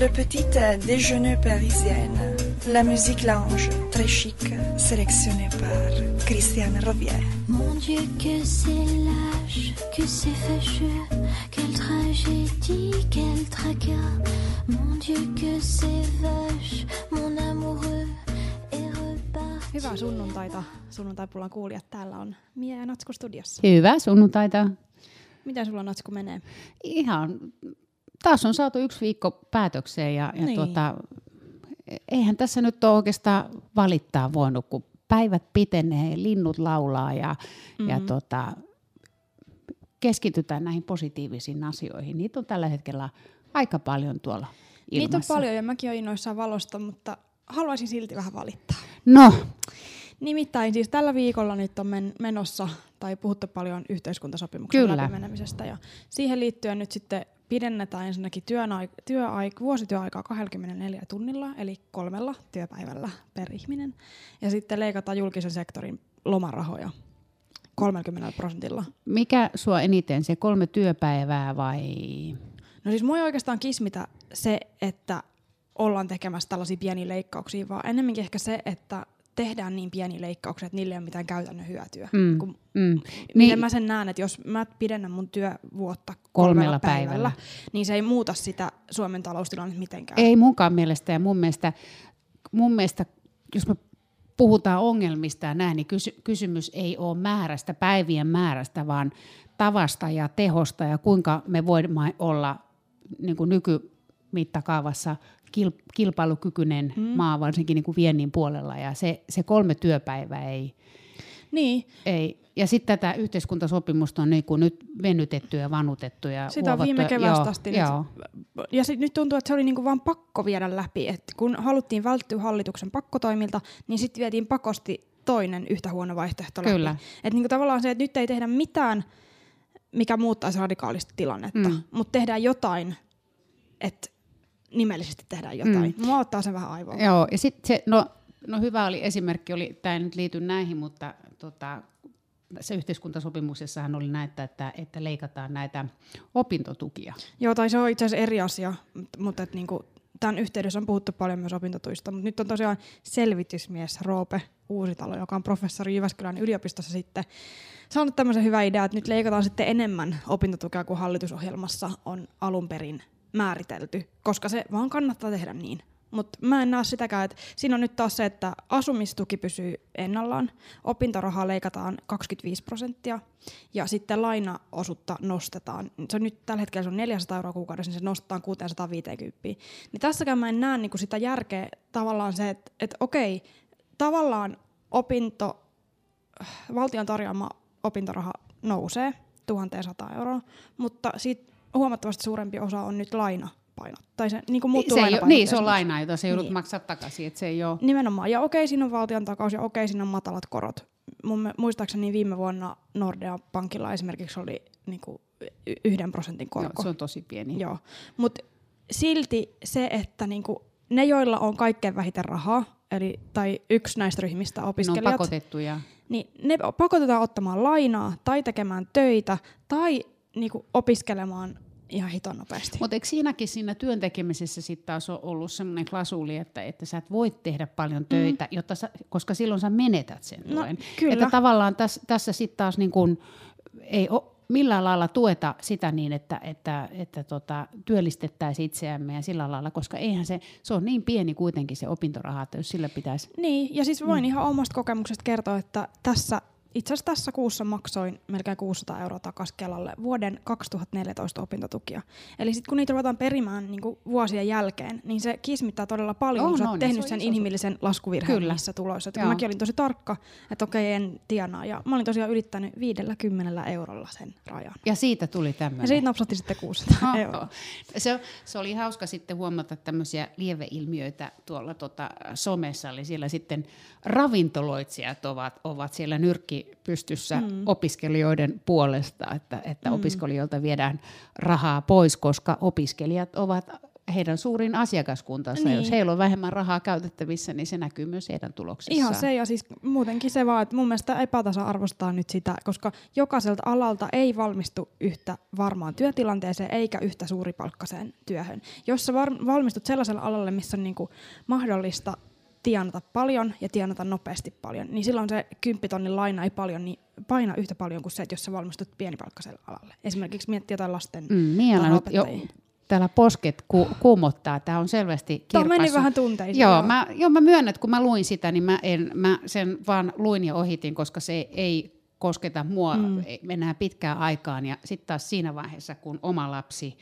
Le petit déjeuner parisienne. La musique lounge, très chic, sélectionnée par Christiane Robier. Mon Dieu, que c'est lâche, que c'est fâcheux, quelle tragédie, quel tracas. Mon Dieu, que c'est vache, mon amoureux est reparti. Hyvää sunnuntaita, sunnuntaipulan kuulijat. Täällä on Mia ja Natsku studiossa. Hyvää sunnuntaita. Miten sulla Natsku menee? Ihan, taas on saatu yksi viikko päätökseen ja, ja Niin. tuota, eihän tässä nyt ole oikeastaan valittaa voinut, kun päivät pitenee, linnut laulaa ja, mm-hmm. ja tota, keskitytään näihin positiivisiin asioihin. Niitä on tällä hetkellä aika paljon tuolla ilmassa. Niitä on paljon ja mäkin olen innoissaan valosta, mutta haluaisin silti vähän valittaa. No, Nimittäin siis tällä viikolla nyt on men- menossa, tai puhuttu paljon yhteiskuntasopimuksen Kyllä. läpimenemisestä, ja siihen liittyen nyt sitten pidennetään ensinnäkin työn ai- työaik- vuosityöaikaa 24 tunnilla, eli kolmella työpäivällä per ihminen, ja sitten leikataan julkisen sektorin lomarahoja 30 prosentilla. mikä sua eniten, se kolme työpäivää vai? No siis mua ei oikeastaan kismitä se, että ollaan tekemässä tällaisia pieniä leikkauksia, vaan ennemminkin ehkä se, että tehdään niin pieniä leikkauksia, että niille ei ole mitään käytännön hyötyä. Mm, Kun, mm. Miten Niin, mä sen näen, että jos mä pidennän mun työvuotta Kolmella kolmella päivällä. päivällä, niin se ei muuta sitä Suomen taloustilannetta mitenkään. Ei munkaan mielestä ja mun mielestä, mun mielestä jos me puhutaan ongelmista ja näin, niin kysy- kysymys ei ole määrästä, päivien määrästä, vaan tavasta ja tehosta ja kuinka me voimme olla niin kuin nykymittakaavassa kilpailukykyinen mm. maa, varsinkin niin kuin viennin puolella. Ja se, se kolme työpäivää ei, Niin, ei. Ja sitten tätä yhteiskuntasopimusta on niin kuin nyt venytetty ja vanutettu. Ja sitä on viime keväästä Joo, asti. Joo. Nyt, ja sit nyt tuntuu, että se oli niinku vaan pakko viedä läpi. Et kun haluttiin välttyä hallituksen pakkotoimilta, niin sitten vietiin pakosti toinen yhtä huono vaihtoehto läpi. Kyllä. Et niinku tavallaan se, että nyt ei tehdä mitään, mikä muuttaisi radikaalisti tilannetta, mm. mutta tehdään jotain, että nimellisesti tehdään jotain. Mm. Mua ottaa se vähän aivoon. Joo, ja sitten se, no, no hyvä oli esimerkki, oli, tämä ei nyt liity näihin, mutta tota, se yhteiskuntasopimuksessahan oli näitä, että, että leikataan näitä opintotukia. Joo, tai se on itse asiassa eri asia, mutta, mutta et niinku, tämän yhteydessä on puhuttu paljon myös opintotuista, mutta nyt on tosiaan selvitysmies Roope Uusitalo, joka on professori Jyväskylän yliopistossa sitten saanut tämmöisen hyvän idean, että nyt leikataan sitten enemmän opintotukea kuin hallitusohjelmassa on alun perin määritelty, koska se vaan kannattaa tehdä niin. Mutta mä en näe sitäkään, että siinä on nyt taas se, että asumistuki pysyy ennallaan, opintorahaa leikataan 25 prosenttia ja sitten lainaosuutta nostetaan. Se on nyt tällä hetkellä se on 400 euroa kuukaudessa, niin se nostetaan 650. Niin tässäkään mä en näe niinku sitä järkeä tavallaan se, että, että okei, tavallaan opinto, valtion tarjoama opintoraha nousee 1100 euroa, mutta siitä huomattavasti suurempi osa on nyt laina painot. Tai se niin kuin muuttuu se ei, niin, se on laina, jota se joudut Niin. maksaa takaisin. Että se ei ole, Nimenomaan. Ja okei, siinä on valtion takaus ja okei, siinä on matalat korot. Mun, muistaakseni viime vuonna Nordea Pankilla esimerkiksi oli niinku y- yhden prosentin joo, korko. se on tosi pieni. Joo. Mutta silti se, että niinku ne, joilla on kaikkein vähiten rahaa, eli, tai yksi näistä ryhmistä ne on opiskelijat, pakotettuja. niin ne pakotetaan ottamaan lainaa tai tekemään töitä tai niinku opiskelemaan ihan hiton nopeasti. Mutta eikö siinäkin siinä työn tekemisessä sitten taas ole ollut semmoinen klasuli, että, että sä et voi tehdä paljon töitä, mm. jotta sä, koska silloin sä menetät sen No, tuen. kyllä. Että tavallaan täs, tässä sitten taas niin kun, ei ole millään lailla tueta sitä niin, että, että, että tota, työllistettäisiin itseämme ja sillä lailla, koska eihän se, se on niin pieni kuitenkin se opintoraha, että jos sillä pitäisi... Niin, ja siis voin mm. ihan omasta kokemuksesta kertoa, että tässä, itse asiassa tässä kuussa maksoin melkein 600 euroa takaisin Kelalle vuoden 2014 opintotukia. Eli sitten kun niitä ruvetaan perimään niin vuosien jälkeen, niin se kismittää todella paljon, On, kun sä on, oot ja tehnyt se sen inhimillisen laskuvirheen Kyllä. niissä tuloissa. Että kun mäkin olin tosi tarkka, että okei, en tienaa. Ja mä olin tosiaan ylittänyt 50 eurolla sen rajan. Ja siitä tuli tämmöinen. Ja siitä napsahti sitten 600 euroa. Se, se oli hauska sitten huomata tämmöisiä lieveilmiöitä tuolla tota, somessa, eli siellä sitten ravintoloitsijat ovat, ovat siellä nyrkki pystyssä mm. opiskelijoiden puolesta, että, että mm. opiskelijoilta viedään rahaa pois, koska opiskelijat ovat heidän suurin asiakaskuntansa. Niin. Jos heillä on vähemmän rahaa käytettävissä, niin se näkyy myös heidän tuloksessaan. Ihan se ja siis muutenkin se vaan, että mun mielestä epätasa-arvostaa nyt sitä, koska jokaiselta alalta ei valmistu yhtä varmaan työtilanteeseen eikä yhtä suuripalkkaiseen työhön. Jos sä var- valmistut sellaiselle alalle, missä on niinku mahdollista tienata paljon ja tienata nopeasti paljon, niin silloin se kymppitonnin laina ei paljon, niin paina yhtä paljon kuin se, että jos sä valmistut pienipalkkaiselle alalle. Esimerkiksi miettiä jotain lasten Mm, tai nyt jo, täällä posket ku, kuumottaa. Tämä on selvästi Tämä meni vähän tunteisiin. Joo, mä, joo, mä myönnän, että kun mä luin sitä, niin mä, en, mä sen vaan luin ja ohitin, koska se ei kosketa mua mm. enää pitkään aikaan. Ja sitten taas siinä vaiheessa, kun oma lapsi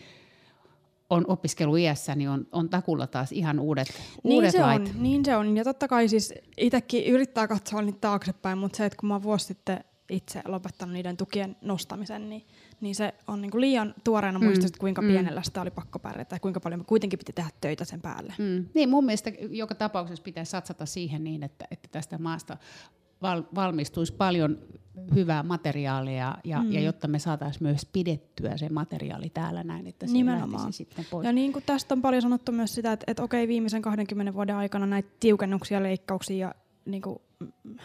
on opiskeluiässä, niin on, on takulla taas ihan uudet, Niin uudet se, lait. on, niin se on. Ja totta kai siis itsekin yrittää katsoa niitä taaksepäin, mutta se, että kun mä vuosi sitten itse lopettanut niiden tukien nostamisen, niin, niin se on niinku liian tuoreena Mm, että kuinka mm. pienellä sitä oli pakko pärjätä ja kuinka paljon me kuitenkin piti tehdä töitä sen päälle. Mm. Niin mun mielestä joka tapauksessa pitäisi satsata siihen niin, että, että tästä maasta val, valmistuisi paljon hyvää materiaalia ja, mm. ja jotta me saataisiin myös pidettyä se materiaali täällä näin, että se Nimenomaan. sitten pois. Ja niin kuin tästä on paljon sanottu myös sitä, että, että okei, viimeisen 20 vuoden aikana näitä tiukennuksia, leikkauksia ja niin kuin, mm,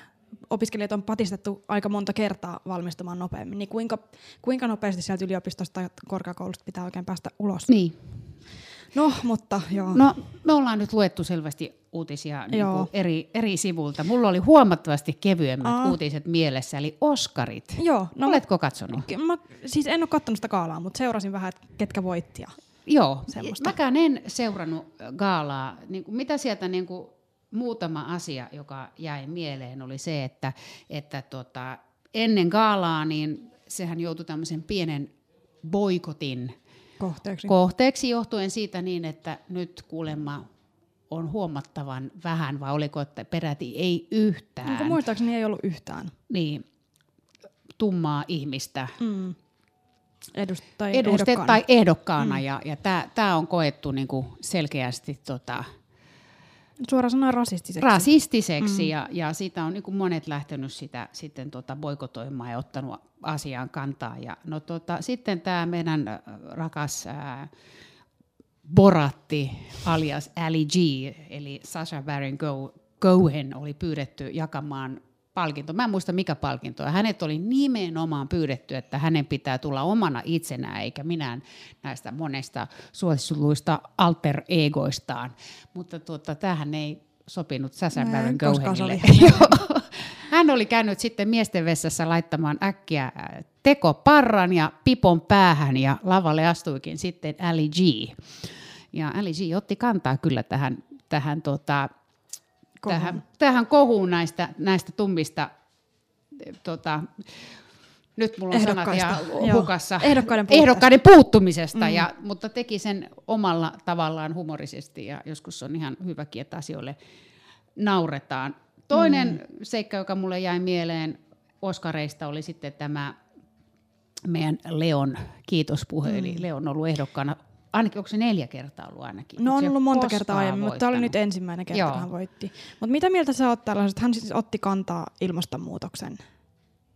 opiskelijat on patistettu aika monta kertaa valmistumaan nopeammin. Niin kuinka, kuinka nopeasti sieltä yliopistosta tai korkeakoulusta pitää oikein päästä ulos? Niin. No, mutta joo. No, me ollaan nyt luettu selvästi uutisia niin kuin eri, eri sivulta. Mulla oli huomattavasti kevyemmät Aa. uutiset mielessä, eli Oskarit. Joo, no Oletko katsonut? Mä, siis en ole katsonut sitä kaalaa, mutta seurasin vähän, ketkä voitti. ja- Joo, Semmosta. mäkään en seurannut gaalaa. Niin kuin, mitä sieltä niin kuin, muutama asia, joka jäi mieleen, oli se, että, että tota, ennen gaalaa niin sehän joutui tämmöisen pienen boikotin Kohteeksi. kohteeksi johtuen siitä niin, että nyt kuulemma on huomattavan vähän, vai oliko, että peräti ei yhtään Onko muistaakseni ei ollut yhtään niin, tummaa ihmistä mm. Edust- tai eduste ehdokkaana. tai ehdokkaana, mm. ja, ja tämä on koettu niinku selkeästi tota, Suoraan sanoen rasistiseksi. rasistiseksi, mm. ja, ja siitä on niinku monet lähtenyt sitä sitten tota boikotoimaan ja ottanut asiaan kantaa. Ja, no tota, sitten tämä meidän äh, rakas ää, Boratti alias Ali G, eli Sasha Baron Go- Cohen oli pyydetty jakamaan palkinto. Mä en muista mikä palkinto. Ja hänet oli nimenomaan pyydetty, että hänen pitää tulla omana itsenään, eikä minään näistä monesta suosituista alter egoistaan. Mutta tuota, tämähän ei sopinut oli Cohenille. Hän oli käynyt sitten miesten vessassa laittamaan äkkiä äh, tekoparran ja pipon päähän ja lavalle astuikin sitten Ali G. Ja Ali G otti kantaa kyllä tähän, tähän, tota, Tähän, tähän kohuun näistä, näistä tummista tota, nyt mulla on sanat ja hukassa Ehdokkaiden puutteesta. ehdokkaiden puuttumisesta, mm. ja, mutta teki sen omalla tavallaan humorisesti ja joskus on ihan hyväkin, että asioille nauretaan. Toinen mm. seikka, joka mulle jäi mieleen Oskareista oli sitten tämä meidän Leon kiitospuhe, mm. eli Leon on ollut ehdokkaana, ainakin onko se neljä kertaa ollut ainakin? No on ollut monta kertaa aiemmin, mutta tämä oli nyt voittanut. ensimmäinen kerta, Joo. kun hän voitti. Mutta mitä mieltä sä oot tällaisesta? Hän siis otti kantaa ilmastonmuutoksen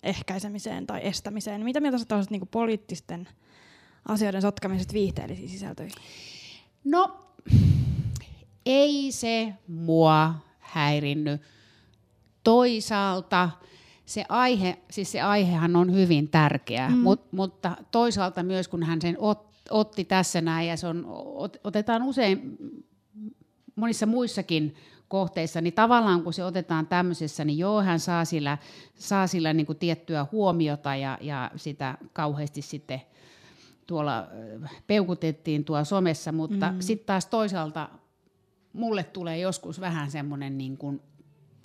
ehkäisemiseen tai estämiseen. Mitä mieltä sä oot niinku poliittisten asioiden sotkamisesta viihteellisiin sisältöihin? No, ei se mua häirinnyt. Toisaalta se aihe, siis se aihehan on hyvin tärkeä, mm. mut, mutta toisaalta myös kun hän sen ot, otti tässä näin ja se on, ot, otetaan usein monissa muissakin kohteissa, niin tavallaan kun se otetaan tämmöisessä, niin joo, hän saa sillä, saa sillä niin kuin tiettyä huomiota ja, ja sitä kauheasti sitten tuolla ö, peukutettiin tuolla somessa, mutta mm. sitten taas toisaalta mulle tulee joskus vähän semmoinen niin kuin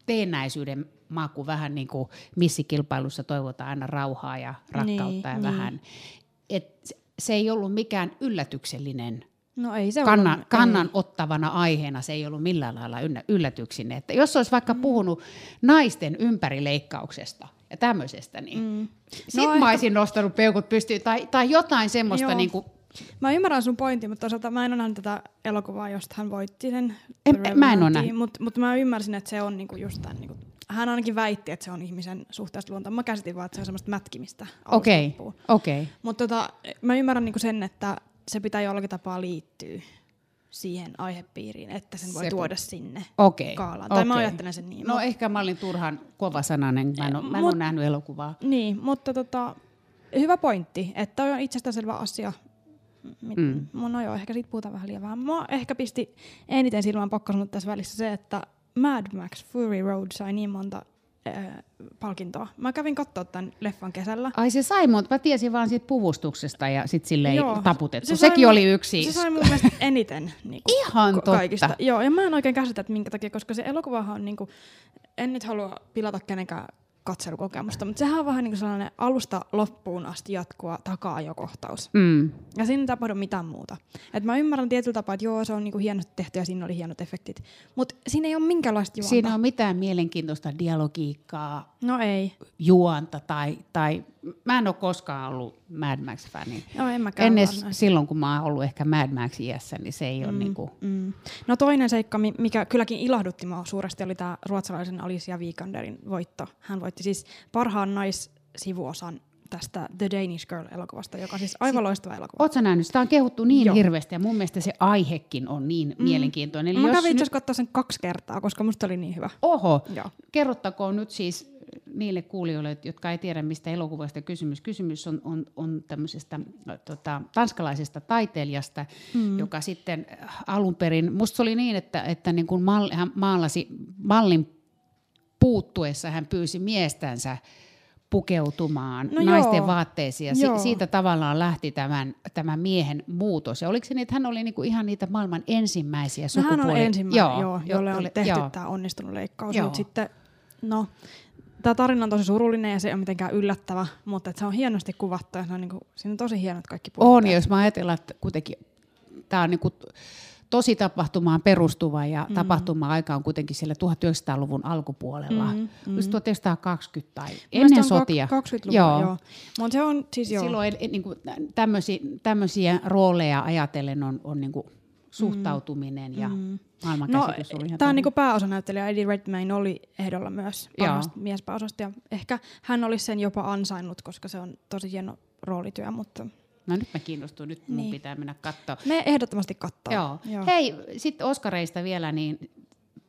teennäisyyden maku, vähän niin kuin missikilpailussa toivotaan aina rauhaa ja rakkautta Niin, ja niin. vähän. Et se- ei ollut mikään yllätyksellinen No ei se kannan, ollut, kannan ottavana aiheena, se ei ollut millään lailla yllätyksinen. Että jos olisi vaikka puhunut naisten ympärileikkauksesta ja tämmöisestä, niin mm. No no, ehkä- mä olisin nostanut peukut pystyyn tai, tai jotain semmoista Joo. niin kuin, Mä ymmärrän sun pointin, mutta toisaalta mä en ole nähnyt tätä elokuvaa, josta hän voitti sen. En- mä en oo nähnyt. Mutta mut mä ymmärsin, että se on niinku just tämän, niinku, hän ainakin väitti, että se on ihmisen suhteesta luontoon. Mä käsitin vaan, että se on semmoista mätkimistä. okei, okei. Mutta tota, mä ymmärrän niinku sen, että se pitää jollakin tapaa liittyä siihen aihepiiriin, että sen voi Se- tuoda sinne Okei. kaalaan. Tai mä okei. ajattelen sen niin. No Mut- ehkä mä olin turhan kovasanainen, mä en, ole, mä en Mut- ole nähnyt elokuvaa. Niin, mutta tota, hyvä pointti, että on itsestäänselvä asia. Mit, Mm. mm. No joo, ehkä siitä puhutaan vähän liian vähän. Mua ehkä pisti eniten silmään pakko sanoa tässä välissä se, että Mad Max Fury Road sai niin monta äh, palkintoa. Mä kävin katsoa tämän leffan kesällä. Ai se sai, mutta mä tiesin vaan siitä puvustuksesta ja sit silleen Joo. taputettu. Se Sekin mun- oli yksi. Se sai mun mielestä eniten niinku, Ihan ko- totta. kaikista. Joo, ja mä en oikein käsitä, että minkä takia, koska se elokuvahan on niinku, en nyt halua pilata kenenkään katselukokemusta, mutta sehän on vähän niinku sellainen alusta loppuun asti jatkuva takaa-ajokohtaus. Mm. Ja siinä ei tapahdu mitään muuta. Et mä ymmärrän tietyllä tapaa, että joo, se on niinku hienosti tehty ja siinä oli hienot efektit. Mutta siinä ei ole minkäänlaista juonta. Siinä on mitään mielenkiintoista dialogiikkaa, No ei. juonta tai, tai mä en ole koskaan ollut Mad Max-fani. Joo, en mäkään Ennen silloin, kun mä oon ollut ehkä Mad Max iässä, niin se ei ole niinku... Mm. No toinen seikka, mi- mikä kylläkin ilahdutti mua suuresti, oli tämä ruotsalaisen Alicia Vikanderin voitto. Hän voitti siis parhaan naissivuosan tästä The Danish Girl-elokuvasta, joka on siis aivan loistava elokuva. Oletko nähnyt? Sitä on kehuttu niin Joo. hirveästi ja mun mielestä se aihekin on niin mm. mielenkiintoinen. Eli Mä jos kävin itse asiassa sen kaksi kertaa, koska musta oli niin hyvä. oho, Joo. kerrottakoon nyt siis niille kuulijoille, jotka ei tiedä mistä elokuvasta kysymys. Kysymys on, on, on tämmöisestä tota, tanskalaisesta taiteilijasta, mm. joka sitten äh, alun perin, musta se oli niin, että, että niin kun mal, hän maalasi mallin puuttuessa, hän pyysi miestänsä pukeutumaan No naisten joo. vaatteisiin ja si- Joo. siitä tavallaan lähti tämän, tämän miehen muutos. Ja oliko se niin, että hän oli niinku ihan niitä maailman ensimmäisiä No hän on ensimmäinen, joo, jolle on tehty joo. tämä onnistunut leikkaus. Joo. Mutta sitten, no, tämä tarina on tosi surullinen ja se ei ole mitenkään yllättävä, mutta se on hienosti kuvattu ja se on niinku, siinä on tosi hienot kaikki On, puitteet. ja jos mä ajatellaan, että kuitenkin tämä on niinku tosi tapahtumaan perustuva ja mm. tapahtuma-aika on kuitenkin siellä 1900-luvun alkupuolella. Mm, mm. 1920 tai ennen sotia. 20-luvulla, joo. joo. Mutta se on siis joo. Silloin ei- niinku, tämmöisiä, tämmöisiä rooleja ajatellen on, on niinku suhtautuminen ja No, maailmankäsitys ihan tämä on niinku pääosanäyttelijä Eddie Redmayne oli ehdolla myös miespääosasta ja ehkä hän olisi sen jopa ansainnut, koska se on tosi hieno roolityö, mutta No nyt mä kiinnostuin, nyt mun Niin. pitää mennä katsoa. me ehdottomasti katsoo. Joo. Joo. Hei, sitten Oskareista vielä, niin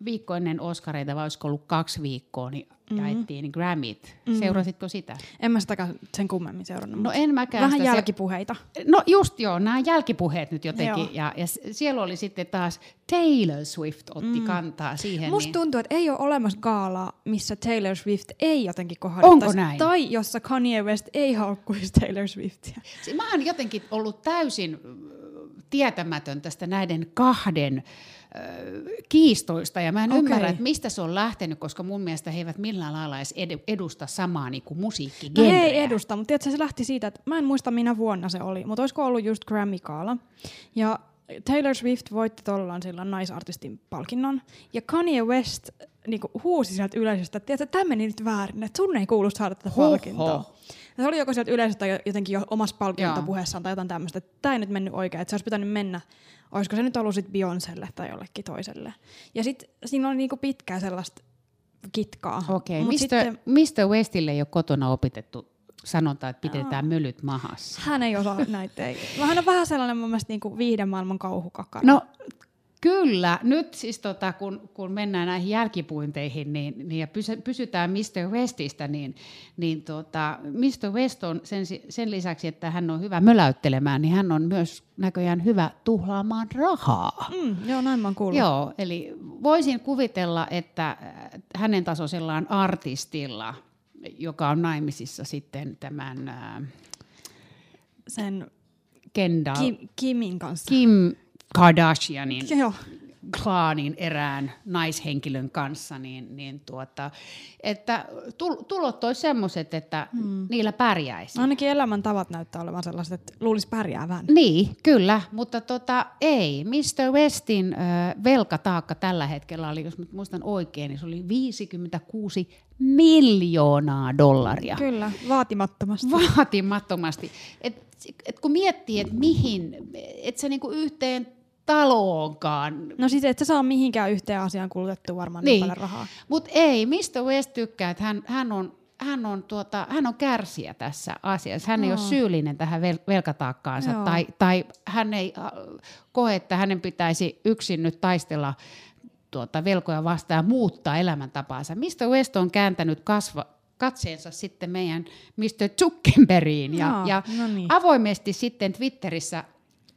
viikko ennen Oskareita, vai olisiko ollut kaksi viikkoa, niin mm-hmm. jaettiin niin Grammit. Mm-hmm. Seurasitko sitä? En mä sitäkään sen kummemmin seurannut. No en mäkään Vähän sitä se- jälkipuheita. No just joo, nämä jälkipuheet nyt jotenkin. Joo. Ja, ja siellä oli sitten taas Taylor Swift otti mm. kantaa siihen. Musta niin, tuntuu, että ei ole olemassa gaalaa, missä Taylor Swift ei jotenkin kohdattaisi. Onko näin? Tai jossa Kanye West ei haukkuisi Taylor Swiftia. Si- Mä oon jotenkin ollut täysin tietämätön tästä näiden kahden kiistoista, ja mä en okay. Ymmärrä, että mistä se on lähtenyt, koska mun mielestä he eivät millään lailla edes edu- edusta samaa niin kuin No musiikkigenreä. he ei edusta, mutta tiedätkö, se lähti siitä, että mä en muista minä vuonna se oli, mutta olisiko ollut just Grammy-kaala. Ja Taylor Swift voitti tollaan silloin naisartistin palkinnon. Ja Kanye West niinku, huusi sieltä yleisöstä, että tämä meni nyt väärin, että sun ei kuulu saada tätä Hoho. palkintoa. Ja se oli joko sieltä yleisöstä jo- jotenkin jo omassa palkintopuheessaan tai jotain tämmöistä, että tämä ei nyt mennyt oikein, että se olisi pitänyt mennä, olisiko se nyt ollut sitten Beyoncelle tai jollekin toiselle. Ja sitten siinä oli niinku pitkää sellaista kitkaa. Okei, Mut okay. sitten- Mr. Westille ei ole kotona opetettu sanonta, että pidetään mölyt mahassa. Hän ei osaa näitä. Ei. Hän on vähän sellainen mun mielestä niinku viihdemaailman kauhukakara. No kyllä, nyt siis tota, kun, kun mennään näihin jälkipuinteihin niin, niin ja pysy, pysytään Mr. Westistä, niin, niin tota, Mr. West on sen, sen lisäksi, että hän on hyvä möläyttelemään, niin hän on myös näköjään hyvä tuhlaamaan rahaa. Mm, joo, näin mä oon kuullut. Joo, eli voisin kuvitella, että äh, hänen tasoisellaan artistilla, joka on naimisissa sitten tämän äh, Sen Kendall, Kim, Kimin kanssa. Kim Kardashianin Joo. klaanin erään naishenkilön kanssa, niin, niin tuota, että tul- tulot olisi semmoiset, että hmm. niillä pärjäisi. Ainakin elämäntavat näyttää olevan sellaiset, että luulisi pärjäävän. Niin, kyllä, mutta tota, ei. Mr. Westin ö, velkataakka tällä hetkellä oli, jos muistan oikein, niin se oli 56 miljoonaa dollaria. Kyllä, vaatimattomasti. Vaatimattomasti. Et, et kun miettii, että mihin, et se niinku yhteen taloonkaan No siis et sä saa mihinkään yhteen asiaan kulutettu varmaan niin, Niin. paljon rahaa. Mutta ei, mistä West tykkää, että hän, hän, on, hän on, tuota, hän on kärsijä tässä asiassa. Hän ei ole syyllinen tähän vel- velkataakkaansa Joo. tai, tai hän ei äh, koe, että hänen pitäisi yksin nyt taistella tuota, velkoja vastaan ja muuttaa elämäntapaansa. Mr. West on kääntänyt kasva, katseensa sitten meidän Mr. Zuckerbergiin ja, ja no niin. avoimesti sitten Twitterissä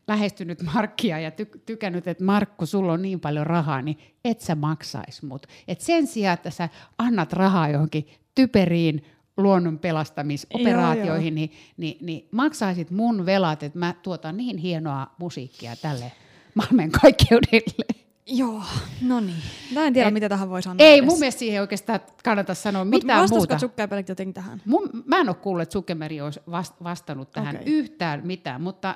lähestynyt Markkia ja ty- tykännyt, että Markku, sulla on niin paljon rahaa, niin et sä maksais mut. Et sen sijaan, että sä annat rahaa johonkin typeriin luonnon pelastamisoperaatioihin, niin, niin, niin maksaisit mun velat, että mä tuotan niin hienoa musiikkia tälle maailman kaikkeudelle. Joo, no niin. Mä en tiedä, Et- mitä tähän voi sanoa. Ei edes. mun mielestä siihen oikeastaan kannata sanoa Mut mitään muuta. Zuckerberg jotenkin tähän? Mun, mä en ole kuullut, että Zuckerberg olisi vast- vastannut tähän Okei. yhtään mitään, mutta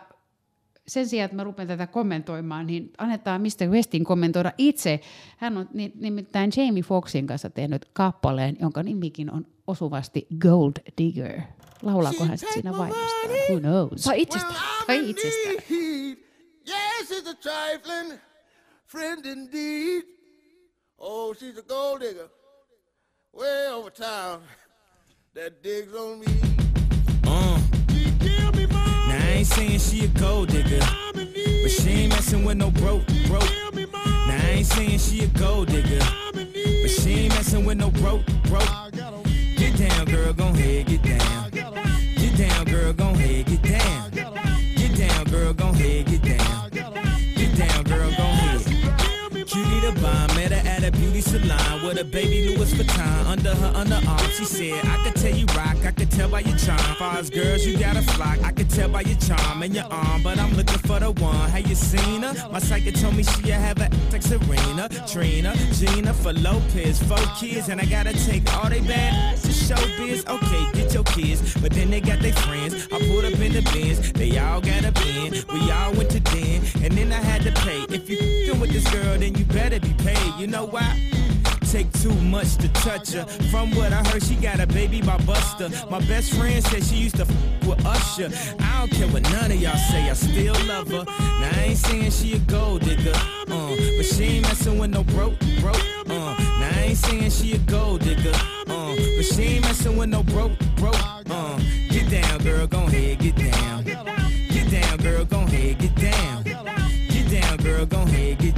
sen sijaan, että mä rupean tätä kommentoimaan, niin annetaan Mr. Westin kommentoida itse. Hän on ni- nimittäin Jamie Foxin kanssa tehnyt kappaleen, jonka nimikin on osuvasti Gold Digger. Laulaako hän sit siinä vainostaan? Who knows? Tai itsestä. Tai itsestään. Yes, she's a trifling friend indeed. Oh, she's a gold digger. Way over town. That digs on me. Saying she a gold digger, but she ain't messing with no broke, broke. Now I ain't saying she a gold digger, but she ain't messing with no broke, broke. Get down, girl, gon' head, get down. Get down, girl, gon' head, get down. Get down, girl, gon' head, get down. Bomb, met her at a beauty salon with a baby Louis Vuitton under her underarm. She said, I could tell you rock, I could tell by your charm. Far girls, you got a flock, I could tell by your charm and your arm. But I'm looking for the one. Have you seen her? My psychic told me she have a like Serena, Trina, Gina for Lopez, four kids, and I gotta take all they bad to show biz. Okay, get your kids, but then they got their friends. I pulled up in the bins, they all got a bin. We all went to den, and then I had to pay. If you with this girl, then you better be paid. You know why? Take too much to touch her. From what I heard, she got a baby by Buster. My best friend said she used to f with Usher. I don't care what none of y'all say, I still love her. Now I ain't saying she a gold digger, uh, but she ain't messing with no broke, broke. Uh, now I ain't saying she a gold digger, uh, but she ain't messing with no broke, broke. Uh, get down, girl, gon' head, get down. Get down, girl, gon' head, get down. Get down, girl, gon' head, get down.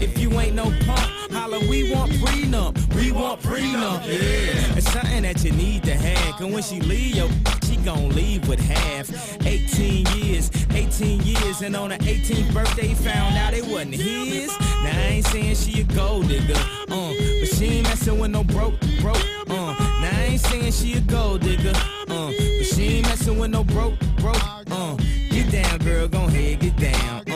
If you ain't no punk, holla, we want prenup. We want prenup. Yeah. It's something that you need to have. Cause when she leave, yo, she gon' leave with half. 18 years, 18 years, and on her 18th birthday, found out it wasn't his. Now I ain't saying she a gold digger, uh, but she ain't messing with no broke, broke, uh. Now I ain't saying she a gold digger, uh, but she ain't messing with no broke, broke, uh. Get down, girl, gon' head, get down, uh.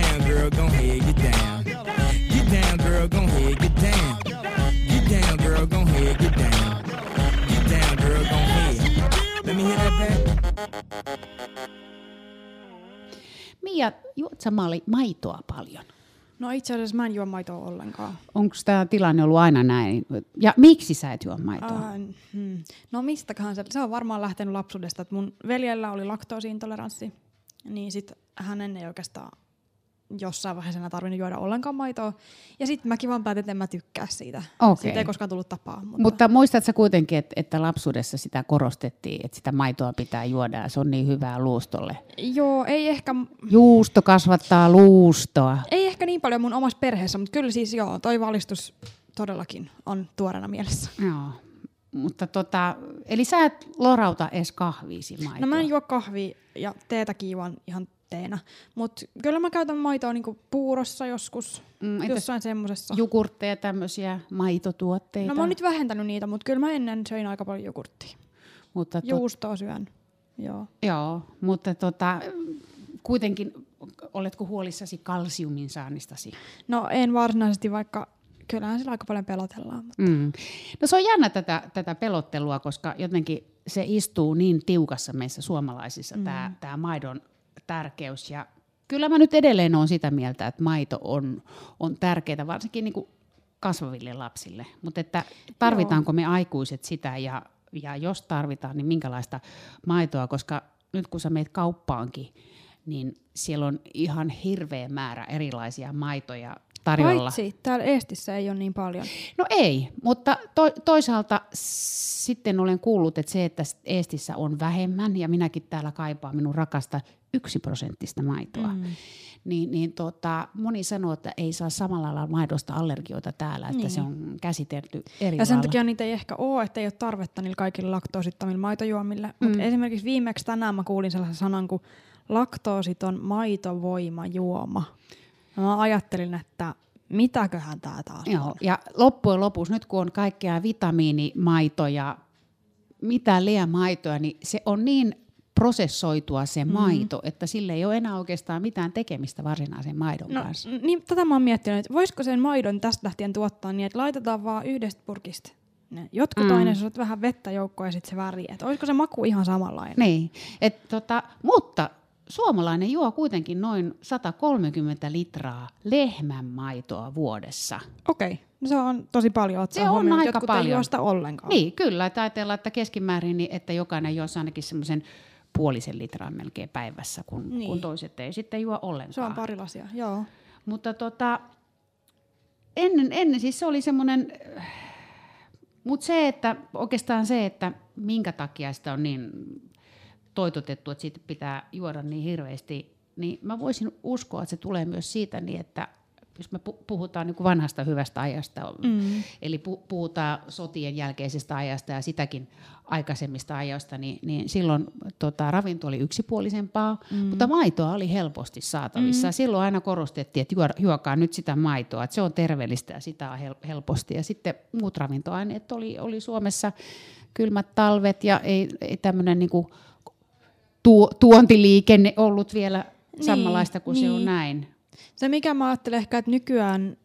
Get down, girl, gon' head, get down. Get down, girl, gon' head, get down. Get down, girl, gon' head, get down. Get down, girl, gon' head. Let me hear that back. Mia, juot sä maitoa paljon? No itse asiassa mä en juo maitoa ollenkaan. Onko tämä tilanne ollut aina näin? Ja miksi sä et juo maitoa? Äh, hmm. No mistäköhän se, se on varmaan lähtenyt lapsuudesta, että mun veljellä oli laktoosiintoleranssi, niin sit hänen ei oikeastaan jossain vaiheessa enää tarvinnut juoda ollenkaan maitoa. Ja sitten mäkin vaan päätin, että en mä tykkää siitä. Okei. Siitä ei koskaan tullut tapaa. Mutta, Mutta muistatko kuitenkin, että, että lapsuudessa sitä korostettiin, että sitä maitoa pitää juoda ja se on niin hyvää luustolle? Joo, ei ehkä, Juusto kasvattaa luustoa. ei ehkä niin paljon mun omassa perheessä, mutta kyllä siis joo, toi valistus todellakin on tuoreena mielessä. Joo. Mutta tota, eli sä et lorauta edes kahviisi maitoa. No mä en juo kahvia ja teetäkin juon ihan teenä, mutta kyllä mä käytän maitoa niinku puurossa joskus, Mm, jossain semmosessa. Jogurtteja, tämmöisiä maitotuotteita. No mä oon nyt vähentänyt niitä, mutta kyllä mä ennen söin aika paljon jogurttia. mutta tot- Juustoa syön, joo. Joo, mutta tota, kuitenkin oletko huolissasi kalsiumin saannistasi? No en varsinaisesti, vaikka kyllähän sillä aika paljon pelotellaan. Mutta Mm. No se on jännä tätä, tätä pelottelua, koska jotenkin se istuu niin tiukassa meissä suomalaisissa mm. tämä maidon tärkeys. Ja kyllä mä nyt edelleen olen sitä mieltä, että maito on, on tärkeää, varsinkin niin kuin kasvaville lapsille. Mutta että tarvitaanko me aikuiset sitä ja, ja jos tarvitaan, niin minkälaista maitoa, koska nyt kun sä meet kauppaankin, niin siellä on ihan hirveä määrä erilaisia maitoja tarjolla. Paitsi täällä Eestissä ei ole niin paljon. No ei, mutta to, toisaalta sitten olen kuullut, että se, että Eestissä on vähemmän, ja minäkin täällä kaipaan minun rakasta yksi prosenttista maitoa, mm. niin, niin tota, moni sanoo, että ei saa samalla lailla maidosta allergioita täällä, että Niin. se on käsitelty eri Ja sen lailla. takia niitä ei ehkä ole, että ei ole tarvetta niillä kaikilla laktoosittomilla maitojuomille. Mm. Mutta esimerkiksi viimeksi tänään mä kuulin sellaisen sanan kuin laktoositon maitovoimajuoma. Ja mä ajattelin, että mitäköhän tää taas Joo, on. ja loppujen lopuksi, nyt kun on kaikkea vitamiinimaitoja, mitä liian maitoa, niin se on niin prosessoitua se mm. maito, että sille ei ole enää oikeastaan mitään tekemistä varsinaisen maidon No, kanssa. niin, tätä mä oon miettinyt, että voisiko sen maidon tästä lähtien tuottaa niin, että laitetaan vaan yhdestä purkista ne jotkut Mm. aineisosat vähän vettä joukkoon ja sitten se väri. Että olisiko se maku ihan samanlainen? Niin, et tota, mutta suomalainen juo kuitenkin noin 130 litraa lehmän maitoa vuodessa. Okei, no se on tosi paljon ottaa Se on huomioon. aika Jotkut ei paljon. juo sitä ollenkaan. Niin, kyllä, että ajatellaan, että keskimäärin, niin että jokainen juo ainakin semmoisen puolisen litraa melkein päivässä, kun. Niin. kun toiset ei sitten juo ollenkaan. Se on pari lasia, joo. Mutta tota, ennen, ennen siis se oli semmoinen, mutta se, että oikeastaan se, että minkä takia sitä on niin toitotettu, että siitä pitää juoda niin hirveästi, niin mä voisin uskoa, että se tulee myös siitä niin, että jos me pu- puhutaan niin kuin vanhasta hyvästä ajasta, mm. eli pu- puhutaan sotien jälkeisestä ajasta ja sitäkin aikaisemmista ajoista, niin, niin silloin tota, ravinto oli yksipuolisempaa, mm. mutta maitoa oli helposti saatavissa. Mm. Silloin aina korostettiin, että juo- juokaa nyt sitä maitoa, että se on terveellistä ja sitä on hel- helposti. Ja sitten muut ravintoaineet oli, oli Suomessa kylmät talvet ja ei, ei tämmöinen niinku tuo, tuontiliikenne ollut vielä Niin, samanlaista kuin se on niin. näin. Se mikä mä ajattelen ehkä, että nykyään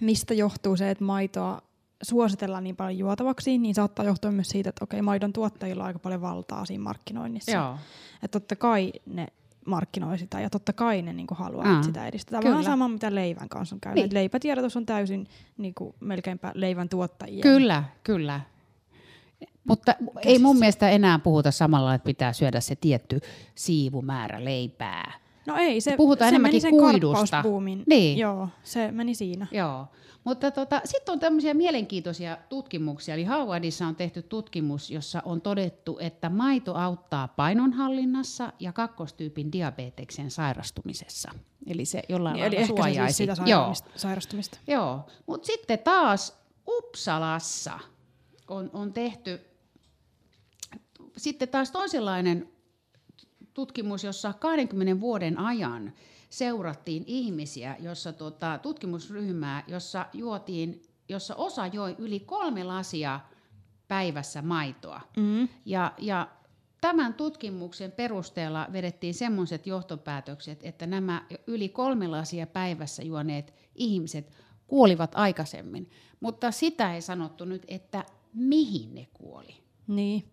mistä johtuu se, että maitoa suositellaan niin paljon juotavaksi, niin saattaa johtua myös siitä, että okei, maidon tuottajilla on aika paljon valtaa siinä markkinoinnissa. Joo. Että totta kai ne markkinoi sitä ja totta kai ne niinku haluaa, Aa, että sitä edistetään. kyllä. Vähän sama, mitä leivän kanssa on käynyt. Niin. Niin. Leipätiedotus on täysin niinku, melkeinpä leivän tuottajia. Kyllä, kyllä. Mutta ei mun mielestä enää puhuta samalla, että pitää syödä se tietty siivumäärä leipää. No ei, se, Puhutaan se enemmänkin meni sen kuidusta. karppausbuumin. Niin. Joo, se meni siinä. Joo, mutta tota, sitten on tämmöisiä mielenkiintoisia tutkimuksia. Eli Howardissa on tehty tutkimus, jossa on todettu, että maito auttaa painonhallinnassa ja kakkostyypin diabeteksen sairastumisessa. Eli se jollain Niin, lailla siis suojaisi. sitä Joo, sairastumista. sairastumista. Joo, mutta sitten taas Uppsalassa on, on tehty sitten taas toisenlainen tutkimus, jossa 20 vuoden ajan seurattiin ihmisiä, jossa tota, tutkimusryhmää, jossa juotiin, jossa osa joi yli kolme lasia päivässä maitoa. Mm. Ja, ja tämän tutkimuksen perusteella vedettiin semmoiset johtopäätökset, että nämä yli kolme lasia päivässä juoneet ihmiset kuolivat aikaisemmin. Mutta sitä ei sanottu nyt, että mihin ne kuoli. Niin.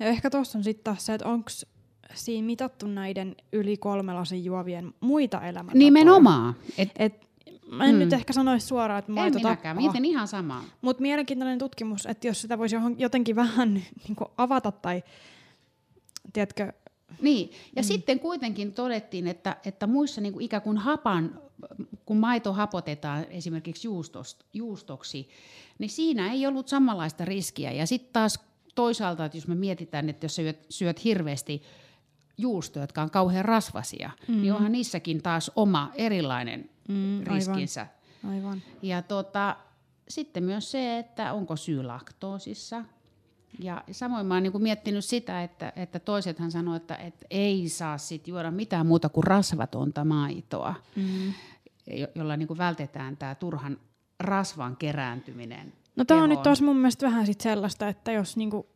Ja ehkä tuossa on sitten taas se, että onko siinä mitattu näiden yli kolme lasin juovien muita elämäntapoja. Nimenomaan. Et, Et, mä en Mm. nyt ehkä sanoisi suoraan, että en maito minäkään, tappaa. mietin ihan samaa. Mutta mielenkiintoinen tutkimus, että jos sitä voisi jotenkin vähän niin avata tai tiedätkö, Niin, ja mm. sitten kuitenkin todettiin, että, että muissa niin kuin ikään kuin hapan, kun maito hapotetaan esimerkiksi juustost, juustoksi, niin siinä ei ollut samanlaista riskiä. Ja sitten taas toisaalta, että jos me mietitään, että jos syöt, syöt hirveästi juustoja, jotka on kauhean rasvasia, mm. niin onhan niissäkin taas oma erilainen mm, riskinsä. Aivan. aivan. Ja tota, sitten myös se, että onko syy laktoosissa – ja samoin mä oon niin miettinyt sitä, että, että toisethan sanoo, että, että ei saa sit juoda mitään muuta kuin rasvatonta maitoa, mm. jo, jolla niin vältetään tämä turhan rasvan kerääntyminen. No tämä on nyt taas mun mielestä vähän sit sellaista, että jos niinku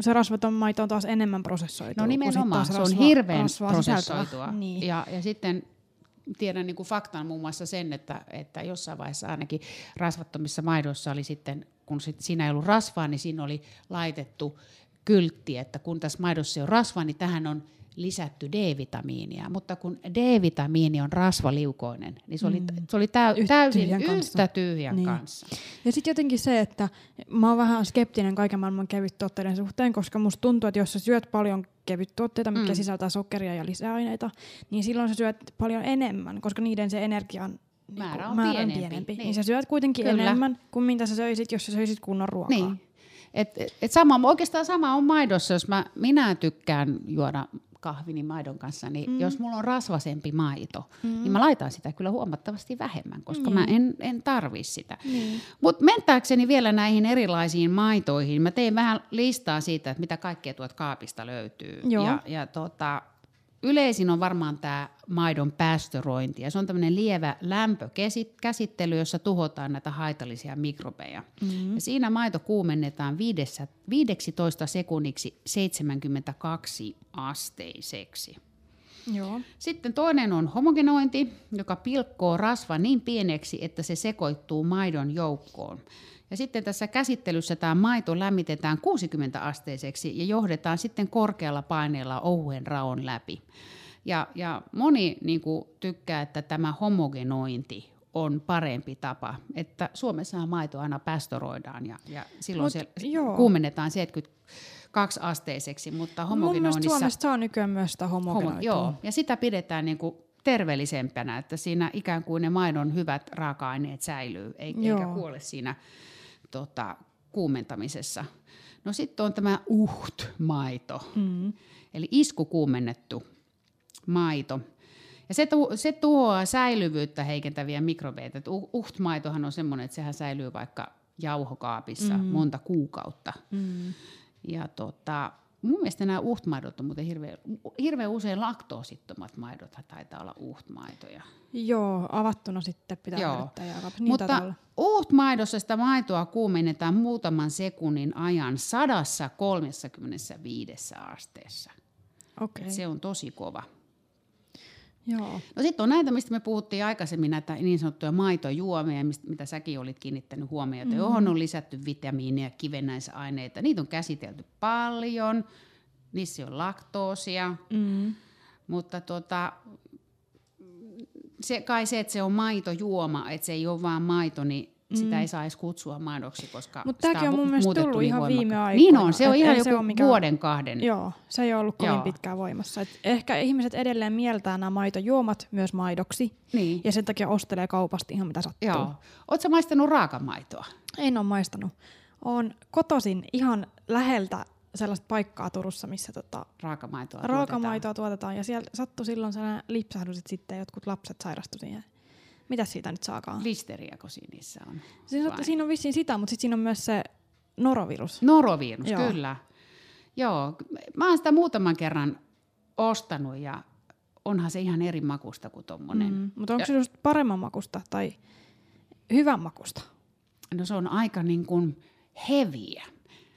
se rasvaton maito on taas enemmän prosessoitua. No nimenomaan, se on hirveän prosessoitua. Niin. Ja, ja sitten tiedän niin kuin faktan muun muassa sen, että, että jossain vaiheessa ainakin rasvattomissa maidoissa oli sitten kun sit siinä ei ollut rasvaa, niin siinä oli laitettu kyltti, että kun tässä maidossa on rasvaa, niin tähän on lisätty D-vitamiinia. Mutta kun D-vitamiini on rasvaliukoinen, niin se oli, mm. se oli täy, täysin tyhjän yhtä kanssa. tyhjän niin. kanssa. Ja sitten jotenkin se, että mä oon vähän skeptinen kaiken maailman kevyttuotteiden suhteen, koska musta tuntuu, että jos sä syöt paljon kevyttuotteita, mitkä mm. sisältää sokeria ja lisäaineita, niin silloin sä syöt paljon enemmän, koska niiden se energia on määrä on määrä pienempi. pienempi. Niin. niin sä syöt kuitenkin Kyllä. enemmän kuin mitä sä söisit, jos sä söisit kunnon ruokaa. Niin. Et, et sama, oikeastaan sama on maidossa, jos mä, minä tykkään juoda kahvini maidon kanssa, niin mm. jos mulla on rasvasempi maito, mm. niin mä laitan sitä kyllä huomattavasti vähemmän, koska mm. mä en, en tarvi sitä. Mm. Mutta mentääkseni vielä näihin erilaisiin maitoihin, mä tein vähän listaa siitä, että mitä kaikkea tuot kaapista löytyy. Joo. Ja, ja tota, yleisin on varmaan tämä maidon päästörointi. Ja se on tämmöinen lievä lämpökäsittely, jossa tuhotaan näitä haitallisia mikrobeja. Mm-hmm. Ja siinä maito kuumennetaan 15 sekunniksi 72 asteiseksi. Joo. Sitten toinen on homogenointi, joka pilkkoo rasva niin pieneksi, että se sekoittuu maidon joukkoon. Ja sitten tässä käsittelyssä tämä maito lämmitetään 60-asteiseksi ja johdetaan sitten korkealla paineella ohuen raon läpi. Ja, ja moni niin kuin, tykkää, että tämä homogenointi on parempi tapa. Että Suomessa maito aina päästoroidaan ja, ja silloin Mut, se joo. kuumennetaan 72 asteiseksi, mutta homogenoinnissa... Mun Suomessa saa nykyään myös sitä homogenoitua. Homo, joo, ja sitä pidetään niin kuin terveellisempänä, että siinä ikään kuin ne maidon hyvät raaka-aineet säilyy, eikä kuole siinä tota, kuumentamisessa. No sitten on tämä uht-maito, mm. eli iskukuumennettu maito. Ja se, tu- se tuhoaa säilyvyyttä heikentäviä mikrobeita. Uht-maitohan on semmoinen, että sehän säilyy vaikka jauhokaapissa mm. monta kuukautta. Mm. Ja tota, Mun mielestä nämä uhtmaidot on muuten hirveän, hirveän usein laktoosittomat maidot taitaa olla uhtmaitoja. Joo, avattuna sitten pitää Joo. Niin Mutta uhtmaidossa sitä maitoa kuumennetaan muutaman sekunnin ajan 135 asteessa. Okay. se on tosi kova. Joo. No sitten on näitä, mistä me puhuttiin aikaisemmin, näitä niin sanottuja maitojuomia, mitä säkin olit kiinnittänyt huomiota, mm-hmm. johon on lisätty vitamiineja, kivennäisaineita. Niitä on käsitelty paljon, niissä on laktoosia, mm-hmm. mutta tota, se, kai se, että se on maitojuoma, että se ei ole vaan maito, niin Mm. Sitä ei edes kutsua maidoksi, koska Mutta tämäkin on mun mielestä tullut niin ihan viime aikoina. Niin on, se on ihan joku mikä... vuoden kahden. Joo, se ei ole ollut kovin Joo. pitkään voimassa. Et ehkä ihmiset edelleen mieltää nämä maitojuomat myös maidoksi. Niin. Ja sen takia ostelee kaupasta ihan mitä sattuu. Joo. Oletko maistanut raakamaitoa? En ole maistanut. Olen kotoisin ihan läheltä sellaista paikkaa Turussa, missä tota, raakamaitoa, raakamaitoa tuotetaan. tuotetaan. Ja siellä sattui silloin sellainen lipsahdus, että sitten jotkut lapset sairastu siihen mitä siitä nyt saakaan? Listeriako niissä on? Siinä, on, siinä on vissiin sitä, mutta sitten siinä on myös se norovirus. Norovirus, Joo. kyllä. Joo, mä oon sitä muutaman kerran ostanut ja onhan se ihan eri makusta kuin tommonen. Mm, mutta onko se just paremman makusta tai hyvän makusta? No se on aika niin kuin heviä.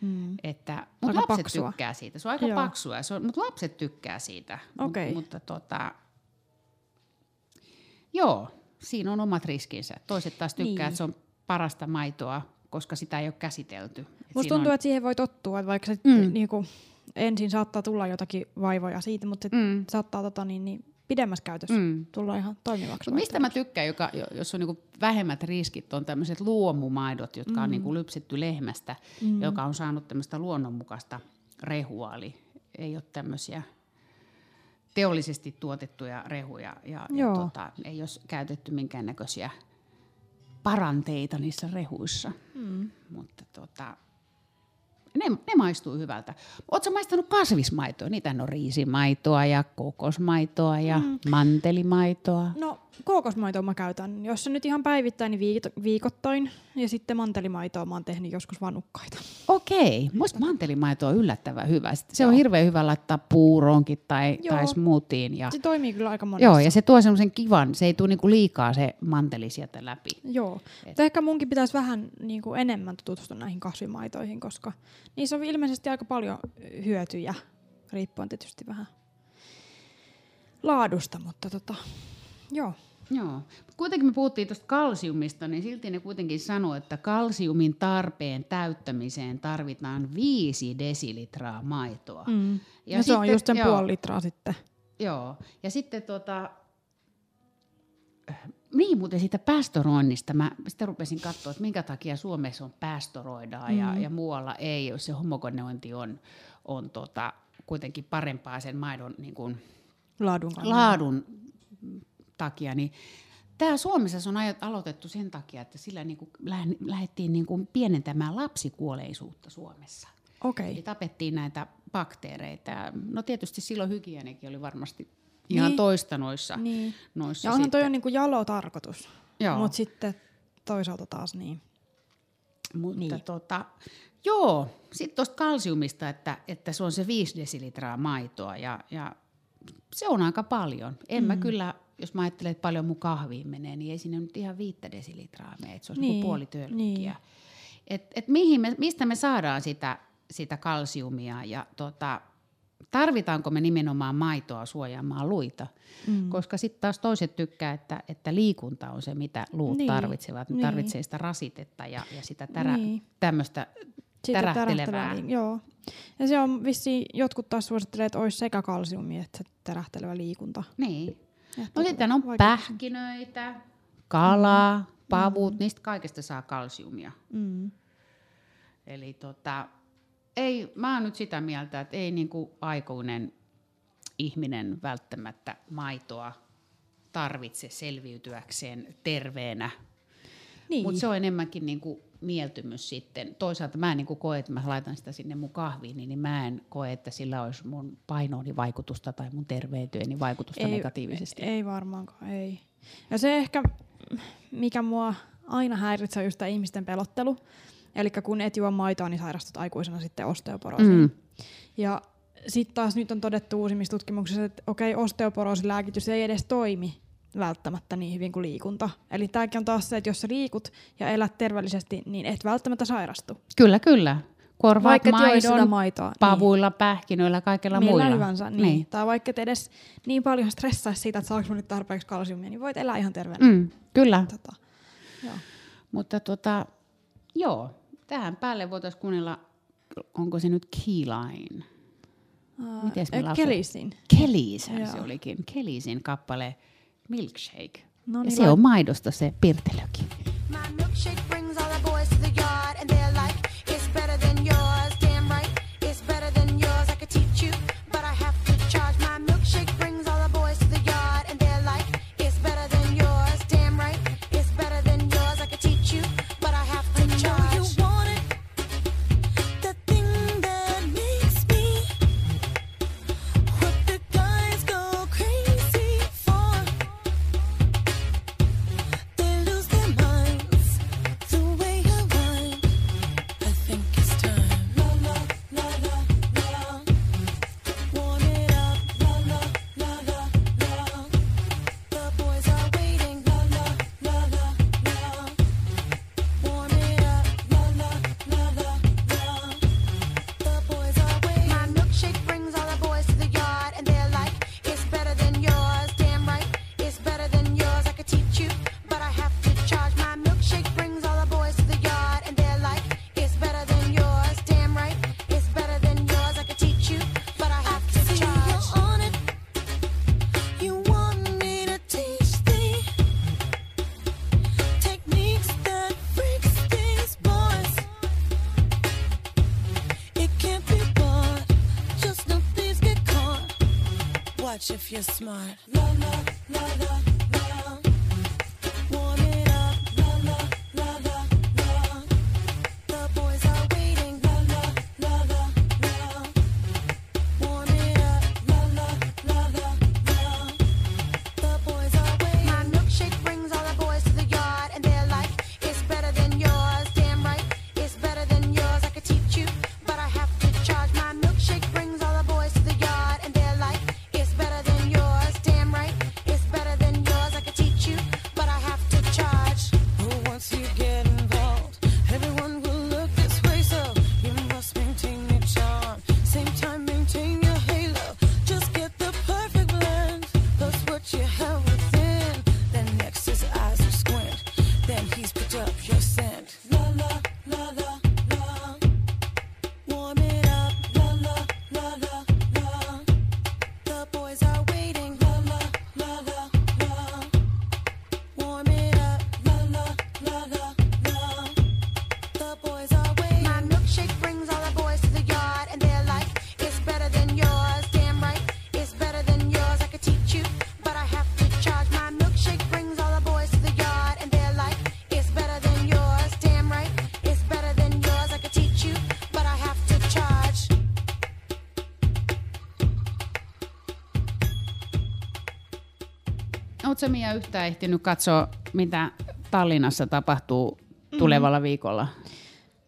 Mm. Että, mutta lapset paksua. tykkää siitä. Se on aika Joo. paksua, mutta lapset tykkää siitä. Okay. Mut, mutta tota, joo, siinä on omat riskinsä. Toiset taas tykkää, niin. että se on parasta maitoa, koska sitä ei ole käsitelty. Musta tuntuu, on... että siihen voi tottua, että vaikka se mm. niin kuin, ensin saattaa tulla jotakin vaivoja siitä, mutta se mm. saattaa tota, niin, niin, pidemmässä käytössä mm. tulla ihan toimivaksi. Mut mistä mä tykkään, joka, jos on niinku vähemmät riskit, on tämmöiset luomumaidot, jotka mm. on niinku lypsetty lehmästä, mm. joka on saanut tämmöistä luonnonmukaista rehua, eli ei ole tämmöisiä teollisesti tuotettuja rehuja ja, ja tota, ei ole käytetty minkäännäköisiä paranteita niissä rehuissa. Mm. Mutta tota, ne, ne maistuu hyvältä. Oletko maistanut kasvismaitoa? Niitä on riisimaitoa ja kokosmaitoa ja mm. mantelimaitoa. No, kookosmaitoa mä käytän. Jos se nyt ihan päivittäin, niin viikoittain. Ja sitten mantelimaitoa mä oon tehnyt joskus vanukkaita. Okei, musta mantelimaito on yllättävän hyvä. Sitten Se on hirveän hyvä laittaa puuroonkin tai, Joo. tai smoothiin. Ja, Se toimii kyllä aika monessa. joo, ja se tuo semmoisen kivan, se ei tule niinku liikaa se manteli sieltä läpi. Joo. Et. Ehkä munkin pitäisi vähän niin kuin enemmän tutustua näihin kasvimaitoihin, koska niissä on ilmeisesti aika paljon hyötyjä, riippuen tietysti vähän laadusta, mutta tota, joo. Joo. Kuitenkin me puhuttiin tuosta kalsiumista, niin silti ne kuitenkin sanoo, että kalsiumin tarpeen täyttämiseen tarvitaan viisi desilitraa maitoa. Mm. Ja, ja se on just sen joo, puoli litraa sitten. Joo, ja sitten tota, niin muuten siitä päästoroinnista, mä sitten rupesin katsoa, että minkä takia Suomessa on päästoroidaan mm. ja, ja muualla ei, jos se homogeneointi on, on tota, kuitenkin parempaa sen maidon niin kuin, Laadun laadun takia, niin Tämä Suomessa on aloitettu sen takia, että sillä niin kuin lähdettiin niin kuin pienentämään lapsikuolleisuutta Suomessa. Okei. Eli tapettiin näitä bakteereita. No tietysti silloin hygienikin oli varmasti ihan Niin. toista noissa. Niin. noissa Ja onhan toi sitten. on niinku jalo tarkoitus. Joo. Mutta sitten toisaalta taas niin. Mutta Niin. tota, joo, sitten tuosta kalsiumista, että, että se on se 5 desilitraa maitoa ja, ja se on aika paljon. En mm. mä kyllä, jos mä ajattelen, että paljon mun kahviin menee, niin ei sinne nyt ihan viittä desilitraa mene, että se on niin, Niin, puoli tölkkiä. niin. Et, et mihin me, mistä me saadaan sitä, sitä kalsiumia ja tota, tarvitaanko me nimenomaan maitoa suojaamaan luita? Mm. Koska sitten taas toiset tykkää, että, että liikunta on se, mitä luut Niin, tarvitsevat. Ne niin. tarvitsee sitä rasitetta ja, ja sitä tärä, Niin. tämmöistä tärähtelevää. liik- Joo. Ja se on vissiin, jotkut taas suosittelee, että olisi sekä kalsiumi että tärähtelevä liikunta. Niin. No sitten on vaikeuksia. pähkinöitä, kalaa, pavut, niistä kaikesta saa kalsiumia. Mm. Eli tota, ei, mä oon nyt sitä mieltä, että ei niinku aikuinen ihminen välttämättä maitoa tarvitse selviytyäkseen terveenä. Niin. Mutta se on enemmänkin niinku mieltymys sitten. Toisaalta mä en niinku koe, että mä laitan sitä sinne mun kahviin, niin mä en koe, että sillä olisi mun painooni vaikutusta tai mun terveyteeni vaikutusta negatiivisesti. Ei, ei varmaankaan, ei. Ja se ehkä, mikä mua aina häiritsee, on just tämä ihmisten pelottelu. Eli kun et juo maitoa, niin sairastut aikuisena sitten osteoporoosiin. Mm. Ja sitten taas nyt on todettu uusimmissa tutkimuksissa, että okei, osteoporoosilääkitys ei edes toimi välttämättä niin hyvin kuin liikunta. Eli tämäkin on taas se, että jos sä liikut ja elät terveellisesti, niin et välttämättä sairastu. Kyllä, kyllä. Korvaat Vaikka maidon, maitoa. niin. pavuilla, pähkinöillä, kaikilla Millä muilla. hyvänsä. Niin. Niin. Tai vaikka et edes niin paljon stressaisi siitä, että saanko nyt tarpeeksi kalsiumia, niin voit elää ihan terveenä. Mm, kyllä, Tota, joo. mutta tota, joo, tähän päälle voitaisiin kuunnella, onko se nyt Keyline? Miten me Äh? Kelisin. Kelishän se olikin. Kelisin kappale Milkshake. No ja niin, se lait- on maidosta se pirtelökin. My milkshake brings all the boys to the yard, smart. Oletko Mia yhtään ehtinyt katsoa, mitä Tallinnassa tapahtuu tulevalla viikolla?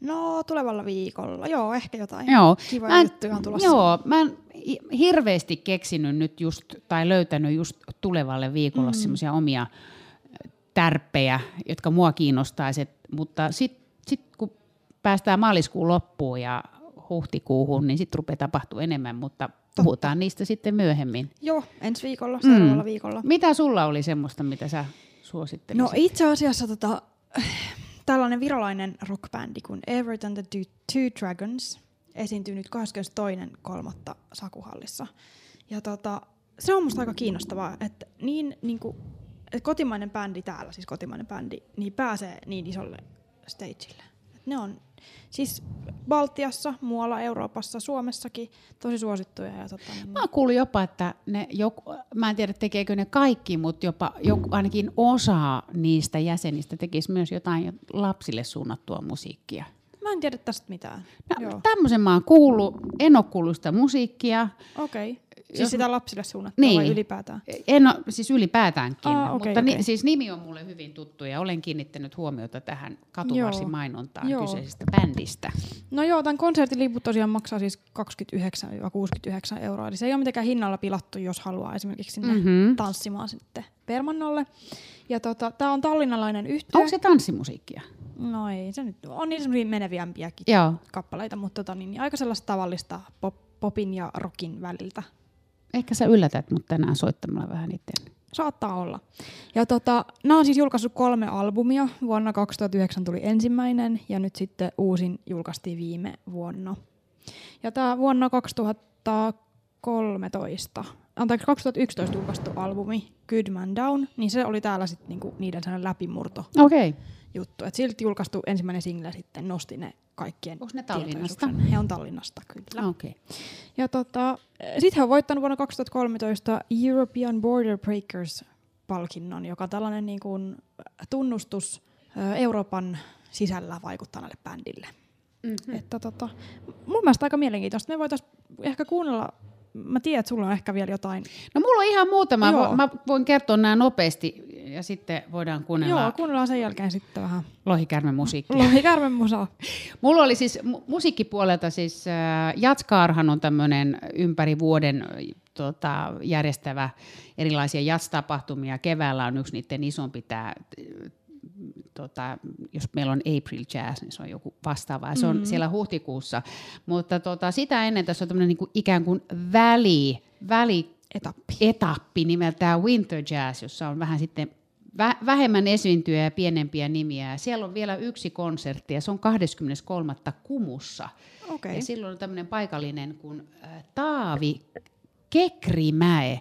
No, tulevalla viikolla. Joo, ehkä jotain Joo. kivoja Mä en- juttuja on tulossa. Joo, mä en hi- hirveästi keksinyt nyt just, tai löytänyt just tulevalle viikolla mm. semmoisia omia ö, tärppejä, jotka mua kiinnostaisi. Mutta sitten sit, kun päästään maaliskuun loppuun ja huhtikuuhun, niin sitten rupeaa tapahtuu enemmän, mutta puhutaan niistä sitten myöhemmin. Joo, ensi viikolla, seuraavalla Mm. viikolla. Mitä sulla oli semmoista, mitä sä suosittelisit? No itse asiassa tota, tällainen virolainen rockbändi kuin Everton the Two, Two Dragons esiintyy nyt 22.3. Sakuhallissa. Ja tota, se on musta aika kiinnostavaa, että niin, niin kuin, että kotimainen bändi täällä, siis kotimainen bändi, niin pääsee niin isolle stageille. Et ne on siis Baltiassa, muualla Euroopassa, Suomessakin tosi suosittuja. Ja tota, niin, Mä kuullut jopa, että ne joku, mä en tiedä tekeekö ne kaikki, mutta jopa joku, ainakin osa niistä jäsenistä tekisi myös jotain lapsille suunnattua musiikkia. mä en tiedä tästä mitään. Joo. No, tämmöisen mä oon kuullut, en ole kuullut sitä musiikkia, Okei. Okay. Siis Jos- sitä lapsille suunnattua Niin. vai ylipäätään? en ole, siis ylipäätäänkin, Aa, okei, mutta Ni, okei. siis nimi on mulle hyvin tuttu ja olen kiinnittänyt huomiota tähän katuvarsimainontaan Joo. kyseisestä bändistä. No joo, tämän konsertin liput tosiaan maksaa siis 29-69 euroa. Eli se ei ole mitenkään hinnalla pilattu, jos haluaa esimerkiksi sinne Mhm. mm-hmm. tanssimaan sitten Permannolle. Ja tota, tämä on tallinnalainen yhtiö. Onko se tanssimusiikkia? No ei, se nyt on niitä semmoisia meneviämpiäkin Joo. kappaleita, mutta tota, niin, aika sellaista tavallista pop, popin ja rockin väliltä. Ehkä sä yllätät mut tänään soittamalla vähän itse. Saattaa olla. Ja tota, nämä on siis julkaissut kolme albumia. Vuonna 2009 tuli ensimmäinen ja nyt sitten uusin julkaistiin viime vuonna. Ja tämä vuonna 2013, anteeksi 2011 julkaistu albumi Good Man Down, niin se oli täällä sitten niinku niiden sellainen läpimurto Okei. Okay. Juttu. Et silti julkaistu ensimmäinen single sitten nosti ne kaikkien Onks ne Tallinnasta? He on Tallinnasta, kyllä. Okei. Okay. Ja tota, sitten he on voittanut vuonna 2013 European Border Breakers palkinnon, joka on tällainen niin kuin tunnustus ö, Euroopan sisällä vaikuttaneelle bändille. Mm-hmm. Että tota, mun mielestä aika mielenkiintoista. Me voitaisiin ehkä kuunnella, mä tiedän, että sulla on ehkä vielä jotain. No mulla on ihan muutama. Joo. Mä voin kertoa nämä nopeasti ja sitten voidaan kuunnella Joo, kuunnellaan sen jälkeen sitten vähän lohikärmen musiikkia. lohikärmen musaa. Mulla oli siis mu- musiikkipuolelta siis äh, Jatskaarhan on tämmöinen ympäri vuoden äh, tota, järjestävä erilaisia jatstapahtumia. Keväällä on yksi niiden isompi tämä tota, jos meillä on April Jazz, niin se on joku vastaava. Ja se on siellä huhtikuussa. Mutta tota, sitä ennen tässä on tämmöinen niinku ikään kuin väli, väli Etappi. etappi nimeltään Winter Jazz, jossa on vähän sitten vähemmän esiintyjä ja pienempiä nimiä. Ja siellä on vielä yksi konsertti ja se on 23. Kumussa. Okei. Ja silloin on tämmöinen paikallinen kuin äh, Taavi Kekrimäe.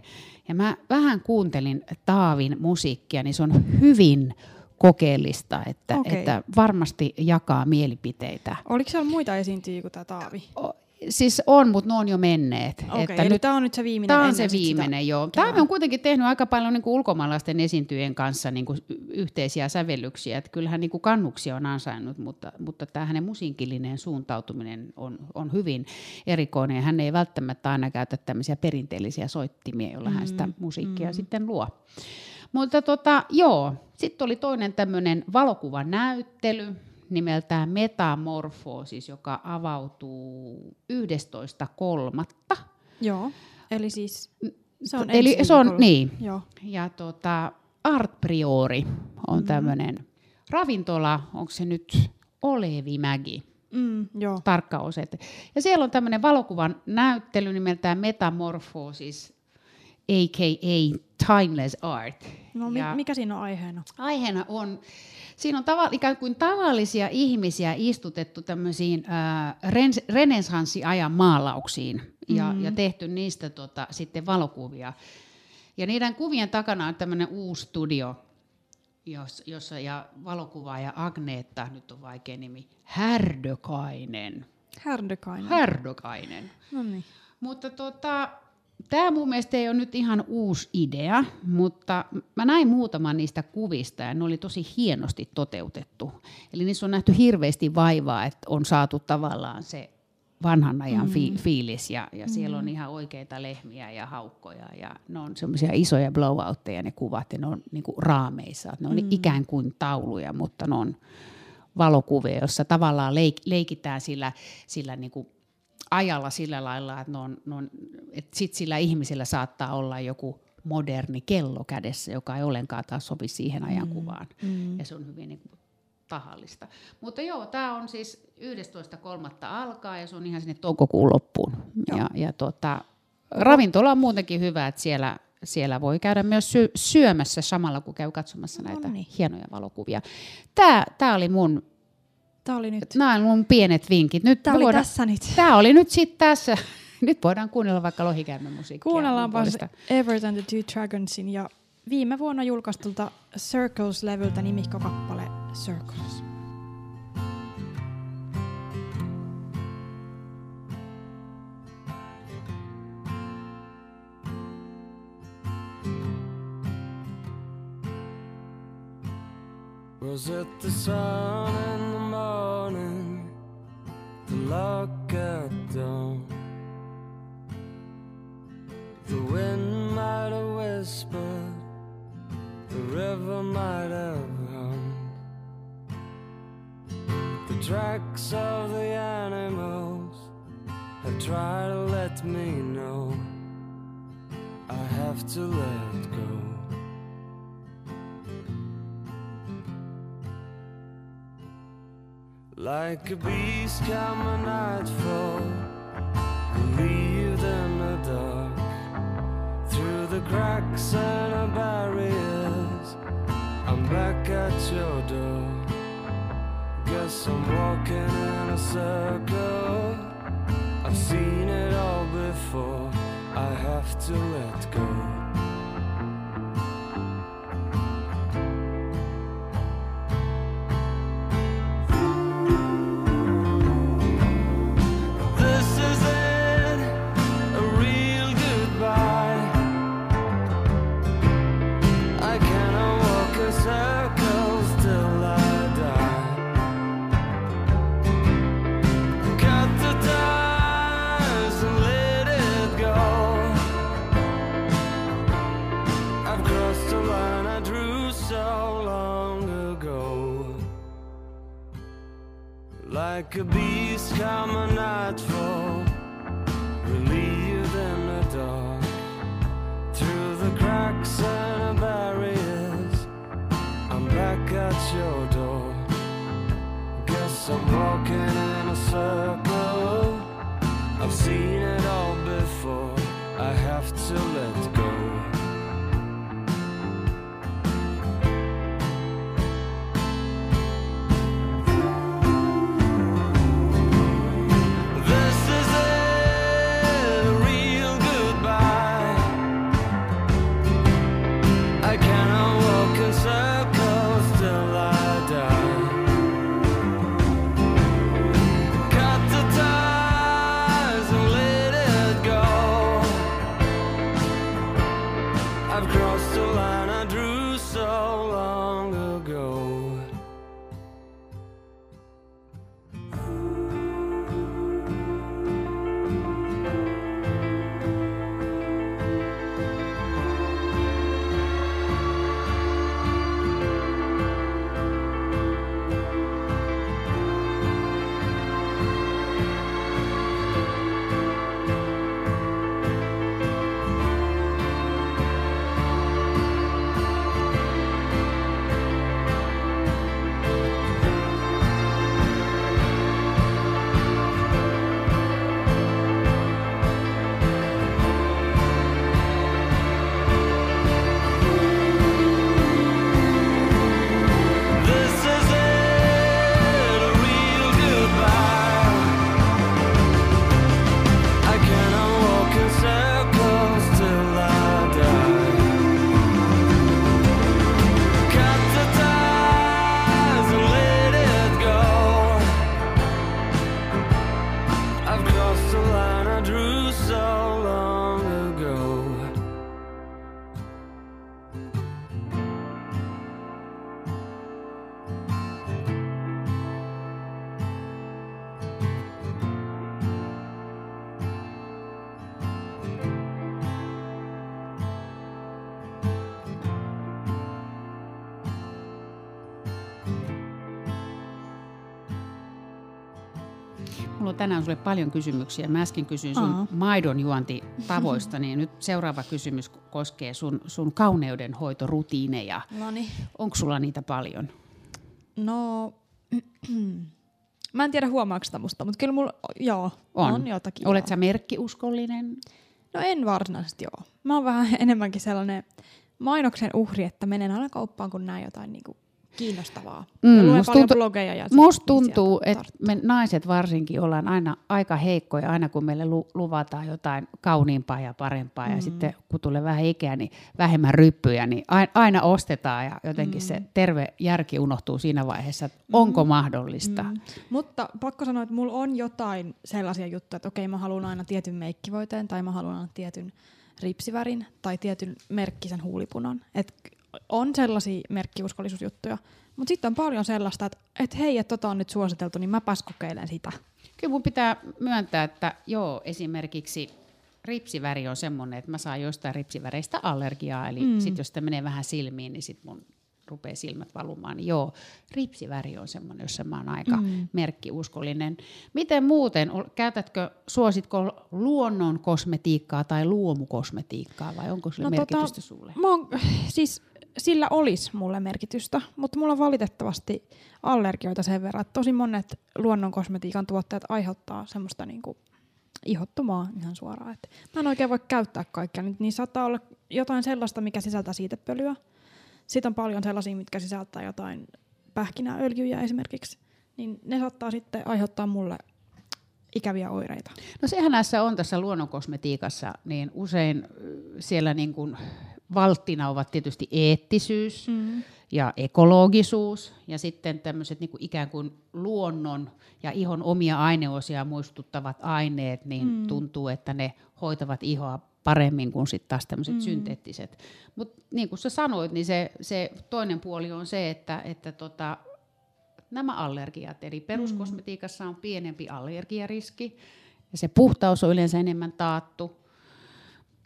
Ja mä vähän kuuntelin Taavin musiikkia, niin se on hyvin kokeellista, että, Okei. että varmasti jakaa mielipiteitä. Oliko siellä muita esiintyjiä kuin tämä Taavi? O- siis on, mutta ne on jo menneet. Okei, että eli nyt tämä on nyt se viimeinen Tämä on se viimeinen, sitä joo. Tämä on kuitenkin tehnyt aika paljon niin kuin ulkomaalaisten esiintyjien kanssa niin kuin yhteisiä sävellyksiä. Että kyllähän niin kuin kannuksia on ansainnut, mutta, mutta tämä hänen musiikillinen suuntautuminen on, on hyvin erikoinen. Hän ei välttämättä aina käytä tämmöisiä perinteellisiä soittimia, joilla hän sitä musiikkia sitten luo. Mutta tota, joo, sitten oli toinen tämmöinen valokuvanäyttely nimeltään Metamorphosis, joka avautuu 11.3. Joo, eli siis se on Eli se on, niin. Joo. Ja tota, Art Priori on mm. tämmöinen ravintola, onko se nyt Olevimägi, Mm, joo. tarkka osoite. Ja siellä on tämmöinen valokuvan näyttely nimeltään Metamorphosis, a.k.a. Timeless Art. No mi- Ja- mikä siinä on aiheena? Aiheena on, siinä on tava, ikään kuin tavallisia ihmisiä istutettu tämmöisiin äh, ren- renessanssiajan maalauksiin ja, mm. ja tehty niistä tota, sitten valokuvia. Ja niiden kuvien takana on tämmöinen uusi studio, jos, jossa ja valokuvaaja Agneetta, nyt on vaikea nimi, Härdökainen. Härdökainen. Härdökainen. no niin. Mutta tota, tämä mun mielestä ei ole nyt ihan uusi idea, mutta mä näin muutaman niistä kuvista ja ne oli tosi hienosti toteutettu. Eli niissä on nähty hirveästi vaivaa, että on saatu tavallaan se vanhan ajan fi- fiilis ja, ja siellä on ihan oikeita lehmiä ja haukkoja ja ne on semmoisia isoja blowoutteja ne kuvat ja ne on niinku raameissa. Ne on ikään kuin tauluja, mutta ne on valokuvia, jossa tavallaan leik- leikitään sillä, sillä niinku ajalla sillä lailla, että, on, on, että sit sillä ihmisellä saattaa olla joku moderni kello kädessä, joka ei ollenkaan taas sovi siihen ajankuvaan. Mm. Ja se on hyvin niin kuin tahallista. Mutta joo, tämä on siis 11.3. alkaa ja se on ihan sinne toukokuun loppuun. Ja, ja tota, ravintola on muutenkin hyvä, että siellä, siellä voi käydä myös sy- syömässä samalla, kun käy katsomassa näitä niin. hienoja valokuvia. Tämä oli mun Tämä oli nyt. Nämä on mun pienet vinkit. Nyt Tämä me oli tässä nyt. Tämä oli nyt sitten tässä. Nyt voidaan kuunnella vaikka lohikärmen musiikkia. Kuunnellaanpa. Evert and the Two Dragonsin ja viime vuonna julkaistulta Circles-levyltä nimikkokappale Circles. Was it the sun in the morning? The lark at dawn? The wind might have whispered, the river might have hummed. The tracks of the animals have tried to let me know I have to let go. Like a beast come a nightfall leave in the dark. Through the cracks and the barriers I'm back at your door. Guess I'm walking in a circle. I've seen it all before I have to let go on tänään sulle paljon kysymyksiä. Mä äsken kysyin sun Aa. maidon juontitavoista, niin nyt seuraava kysymys koskee sun, sun kauneudenhoitorutiineja. No niin. Onko sulla niitä paljon? No, mä en tiedä huomaako sitä musta, mutta kyllä mulla, joo, on, on jotakin. Olet sä merkkiuskollinen? No en varsinaisesti joo. Mä oon vähän enemmänkin sellainen mainoksen uhri, että menen aina kauppaan, kun näen jotain niinku kiinnostavaa. Mm, ja luen musta tuntuu- blogeja. Ja Musta tuntuu, että me naiset varsinkin ollaan aina aika heikkoja, aina kun meille lu- luvataan jotain kauniimpaa ja parempaa. Mm. Ja sitten kun tulee vähän ikää, niin vähemmän ryppyjä, niin ai- aina ostetaan ja jotenkin Mm. se terve järki unohtuu siinä vaiheessa, että onko mahdollista. Mm. Mutta pakko sanoa, että mulla on jotain sellaisia juttuja, että okei mä haluan aina tietyn meikkivoiteen tai mä haluan aina tietyn ripsivärin tai tietyn merkkisen huulipunan. Et on sellaisia merkkiuskollisuusjuttuja. Mutta sitten on paljon sellaista, että et hei, että tota on nyt suositeltu, niin mäpäs kokeilen sitä. Kyllä mun pitää myöntää, että joo, esimerkiksi ripsiväri on semmoinen, että mä saan jostain ripsiväreistä allergiaa, eli Mm. sit jos sitä menee vähän silmiin, niin sit mun rupeaa silmät valumaan, niin joo, ripsiväri on semmoinen, jossa mä oon aika Mm. merkkiuskollinen. Miten muuten, käytätkö, suositko luonnon kosmetiikkaa tai luomukosmetiikkaa vai onko sillä No no, tota, merkitystä sulle? Mä oon, siis sillä olisi mulle merkitystä, mutta mulla on valitettavasti allergioita sen verran, että tosi monet luonnon kosmetiikan tuotteet aiheuttaa semmoista niinku ihottumaa ihan suoraan. Et mä en oikein voi käyttää kaikkea. Niin, niin saattaa olla jotain sellaista, mikä sisältää siitepölyä. Sitten on paljon sellaisia, mitkä sisältää jotain pähkinäöljyjä esimerkiksi. Niin ne saattaa sitten aiheuttaa mulle ikäviä oireita. No sehän näissä on tässä luonnonkosmetiikassa, niin usein siellä niin kuin valttina ovat tietysti eettisyys Mm. ja ekologisuus ja sitten tämmöiset niin kuin ikään kuin luonnon ja ihon omia aineosia muistuttavat aineet, niin Mm. mm. tuntuu, että ne hoitavat ihoa paremmin kuin sitten taas tämmöiset Mm. mm. synteettiset. Mutta niin kuin sä sanoit, niin se, se toinen puoli on se, että, että tota, nämä allergiat, eli peruskosmetiikassa on pienempi allergiariski, ja se puhtaus on yleensä enemmän taattu.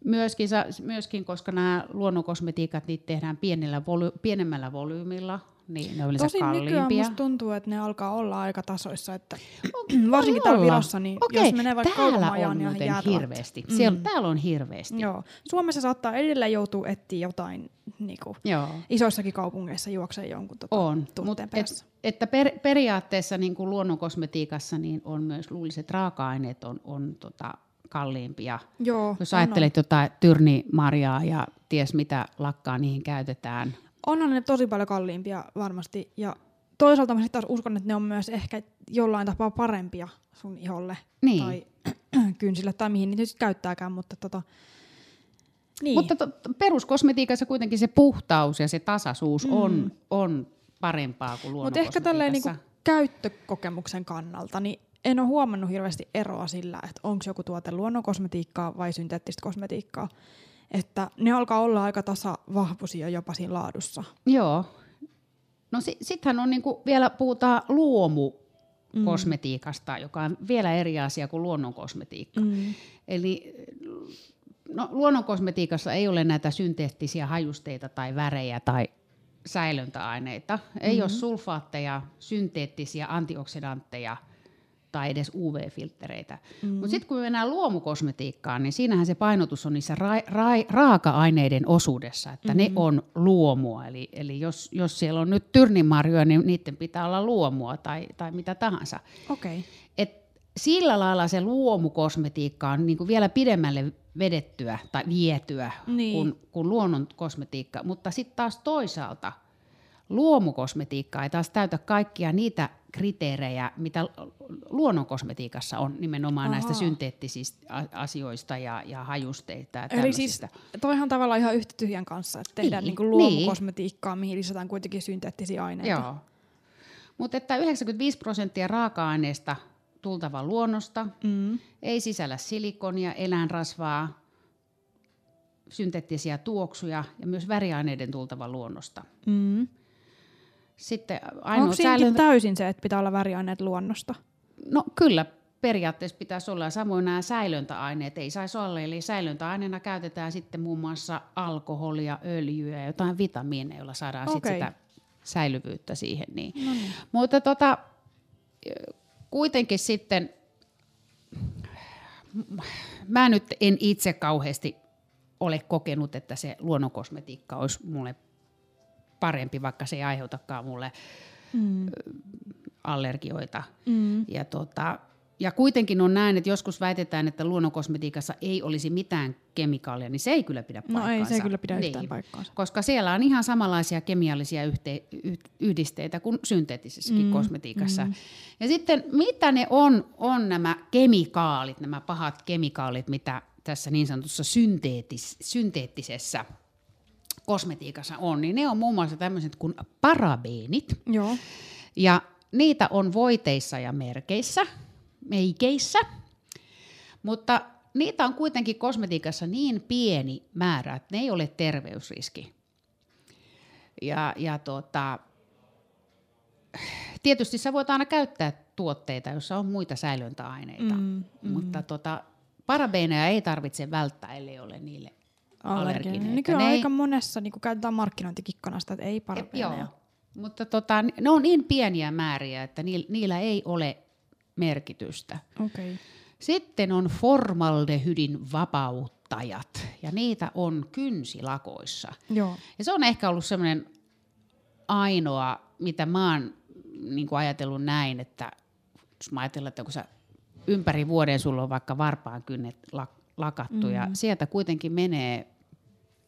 Myöskin, myöskin koska nämä luonnonkosmetiikat niitä tehdään pienellä voly- pienemmällä volyymilla, niin ne on yleensä Tosin nykyään kalliimpia. musta tuntuu, että ne alkaa olla aika tasoissa, että Voi varsinkin täällä. Virossa, niin Okei, jos menee vaikka täällä on niin muuten hirveästi. Mm. Siellä, täällä on hirveästi. Joo. Suomessa saattaa edelleen joutua etsiä jotain niinku, Joo. isoissakin kaupungeissa juoksee jonkun tota, On, perässä. et, että per, periaatteessa niin kuin luonnonkosmetiikassa niin on myös luulliset raaka-aineet on, on tota, kalliimpia. Joo, Jos on, ajattelet jotain tyrnimarjaa ja ties mitä lakkaa niihin käytetään. Onhan ne tosi paljon kalliimpia varmasti. Ja toisaalta mä sitten taas uskon, että ne on myös ehkä jollain tapaa parempia sun iholle Niin. tai kynsille tai mihin niitä nyt käyttääkään, mutta tota, niin. Mutta to, peruskosmetiikassa kuitenkin se puhtaus ja se tasaisuus Mm. on, on parempaa kuin Mutta ehkä tälleen niinku luonnonkosmetiikassa. käyttökokemuksen kannalta, niin en ole huomannut hirveästi eroa sillä, että onko joku tuote luonnonkosmetiikkaa vai synteettistä kosmetiikkaa. Että ne alkaa olla aika tasavahvuisia jopa siinä laadussa. Joo. No si, sittenhän on niinku, vielä puhutaan luomu kosmetiikasta, joka on vielä eri asia kuin luonnonkosmetiikka. Mm. Eli no, luonnonkosmetiikassa ei ole näitä synteettisiä hajusteita tai värejä tai säilöntäaineita. Mm-hmm. Ei ole sulfaatteja, synteettisiä antioksidantteja tai edes UV-filttereitä. Mm-hmm. Mutta sitten kun me mennään luomukosmetiikkaan, niin siinähän se painotus on niissä ra- ra- raaka-aineiden osuudessa, että mm-hmm. ne on luomua. Eli, eli jos, jos siellä on nyt tyrnimarjoja, niin niiden pitää olla luomua tai, tai mitä tahansa. Okei. Okay. Et sillä lailla se luomukosmetiikka on niinku vielä pidemmälle vedettyä tai vietyä Niin. kuin, kuin luonnon kosmetiikka. Mutta sitten taas toisaalta luomukosmetiikka ei taas täytä kaikkia niitä kriteerejä, mitä luonnon kosmetiikassa on nimenomaan Aha. näistä synteettisistä asioista ja, ja hajusteista ja Eli siis toihan tavallaan ihan yhtä tyhjän kanssa, että tehdään Niin, niin, niinku luomukosmetiikkaa, mihin lisätään kuitenkin synteettisiä aineita. Joo. Mutta että 95 prosenttia raaka-aineesta tultava luonnosta, Mm. ei sisällä silikonia, eläinrasvaa, synteettisiä tuoksuja ja myös väriaineiden tultava luonnosta. Mm. Sitten ainoa Onko siinäkin säilöntä... täysin se, että pitää olla väriaineet luonnosta? No kyllä, periaatteessa pitäisi olla. Samoin nämä säilöntäaineet ei saisi olla. Eli säilöntäaineena käytetään sitten muun muassa alkoholia, öljyä ja jotain vitamiineja, joilla saadaan sit Okei. sitä säilyvyyttä siihen. Niin. No niin. Mutta tota, kuitenkin sitten mä nyt en itse kauheasti ole kokenut, että se luonnonkosmetiikka olisi mulle parempi, vaikka se ei aiheutakaan mulle mm. allergioita. Mm. Ja, tota, ja kuitenkin on näin, että joskus väitetään, että luonnonkosmetiikassa ei olisi mitään kemikaalia, niin se ei kyllä pidä No paikkaansa. ei se kyllä pidä yhtään paikkaansa. Koska siellä on ihan samanlaisia kemiallisia yhte, yh, yhdisteitä kuin synteettisessäkin mm, kosmetiikassa. Mm. Ja sitten mitä ne on, on nämä kemikaalit, nämä pahat kemikaalit, mitä tässä niin sanotussa synteettis, synteettisessä kosmetiikassa on, niin ne on muun muassa tämmöiset kuin parabeenit. Joo. Ja niitä on voiteissa ja merkeissä, meikeissä, mutta niitä on kuitenkin kosmetiikassa niin pieni määrä, että ne ei ole terveysriski. Ja, ja tota, tietysti sä voit aina käyttää tuotteita, joissa on muita säilöntäaineita, mm, mm. mutta tota, parabeeneja ei tarvitse välttää, ellei ole niille allerginen. Niin kyllä ne ei- aika monessa niin käytetään markkinointikikkana sitä, että ei Joo, parabeeneja. mutta tota, ne on niin pieniä määriä, että niillä, ei ole merkitystä. Okay. Sitten on formaldehydin vapauttajat, ja niitä on kynsilakoissa. Joo. Ja se on ehkä ollut semmoinen ainoa, mitä mä oon niin kuin ajatellut näin, että jos mä ajatellaan, että kun sä ympäri vuoden sulla on vaikka varpaan kynnet lak- lakattu, mm. ja sieltä kuitenkin menee,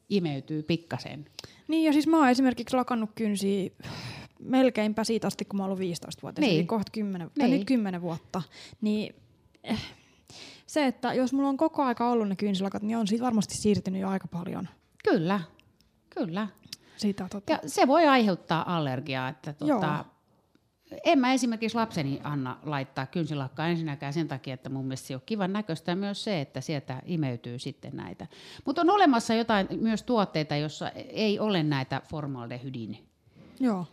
imeytyy pikkasen. Niin ja siis mä oon esimerkiksi lakannut kynsiä melkeinpä siitä asti, kun mä oon ollut 15 vuotta. Niin. Eli kohta 10, tai Niin. nyt 10 vuotta. Niin eh, se, että jos mulla on koko aika ollut ne kynsilakat, niin on siitä varmasti siirtynyt jo aika paljon Kyllä, kyllä. siitä. Tota. Ja se voi aiheuttaa allergiaa, että tota, en mä esimerkiksi lapseni anna laittaa kynsilakkaa ensinnäkään sen takia, että mun mielestä se on kivan näköistä myös se, että sieltä imeytyy sitten näitä. Mutta on olemassa jotain myös tuotteita, jossa ei ole näitä formaldehydin Joo.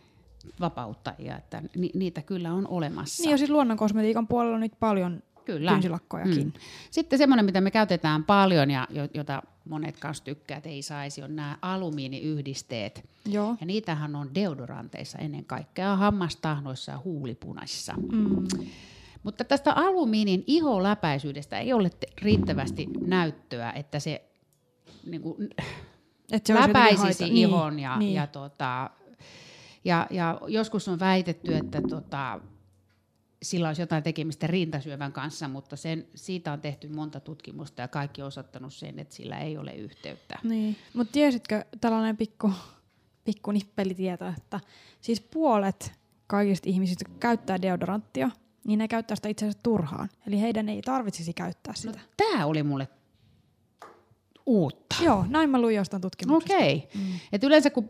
vapauttajia, että ni, niitä kyllä on olemassa. Niin ja siis luonnon kosmetiikan puolella on nyt paljon Kyllä. kynsilakkojakin. Mm. Sitten semmoinen, mitä me käytetään paljon ja jo- jota monet kanssa tykkää, että ei saisi, on nämä alumiiniyhdisteet. Joo. Ja niitähän on deodoranteissa ennen kaikkea, hammastahnoissa ja huulipunaisissa. Mm. Mutta tästä alumiinin iholäpäisyydestä ei ole riittävästi näyttöä, että se niin kuin, Et se läpäisisi ihon niin, ja, niin. ja, tota, ja, ja joskus on väitetty, että tota, sillä olisi jotain tekemistä rintasyövän kanssa, mutta sen, siitä on tehty monta tutkimusta ja kaikki on osoittanut sen, että sillä ei ole yhteyttä. Niin, mutta tiesitkö tällainen pikku, pikku nippelitieto, että siis puolet kaikista ihmisistä, käyttää deodoranttia, niin ne käyttää sitä itse asiassa turhaan. Eli heidän ei tarvitsisi käyttää No, sitä. Tämä oli mulle uutta. Joo, näin mä luin jostain tutkimuksesta. Okei. Mm. Et yleensä kun,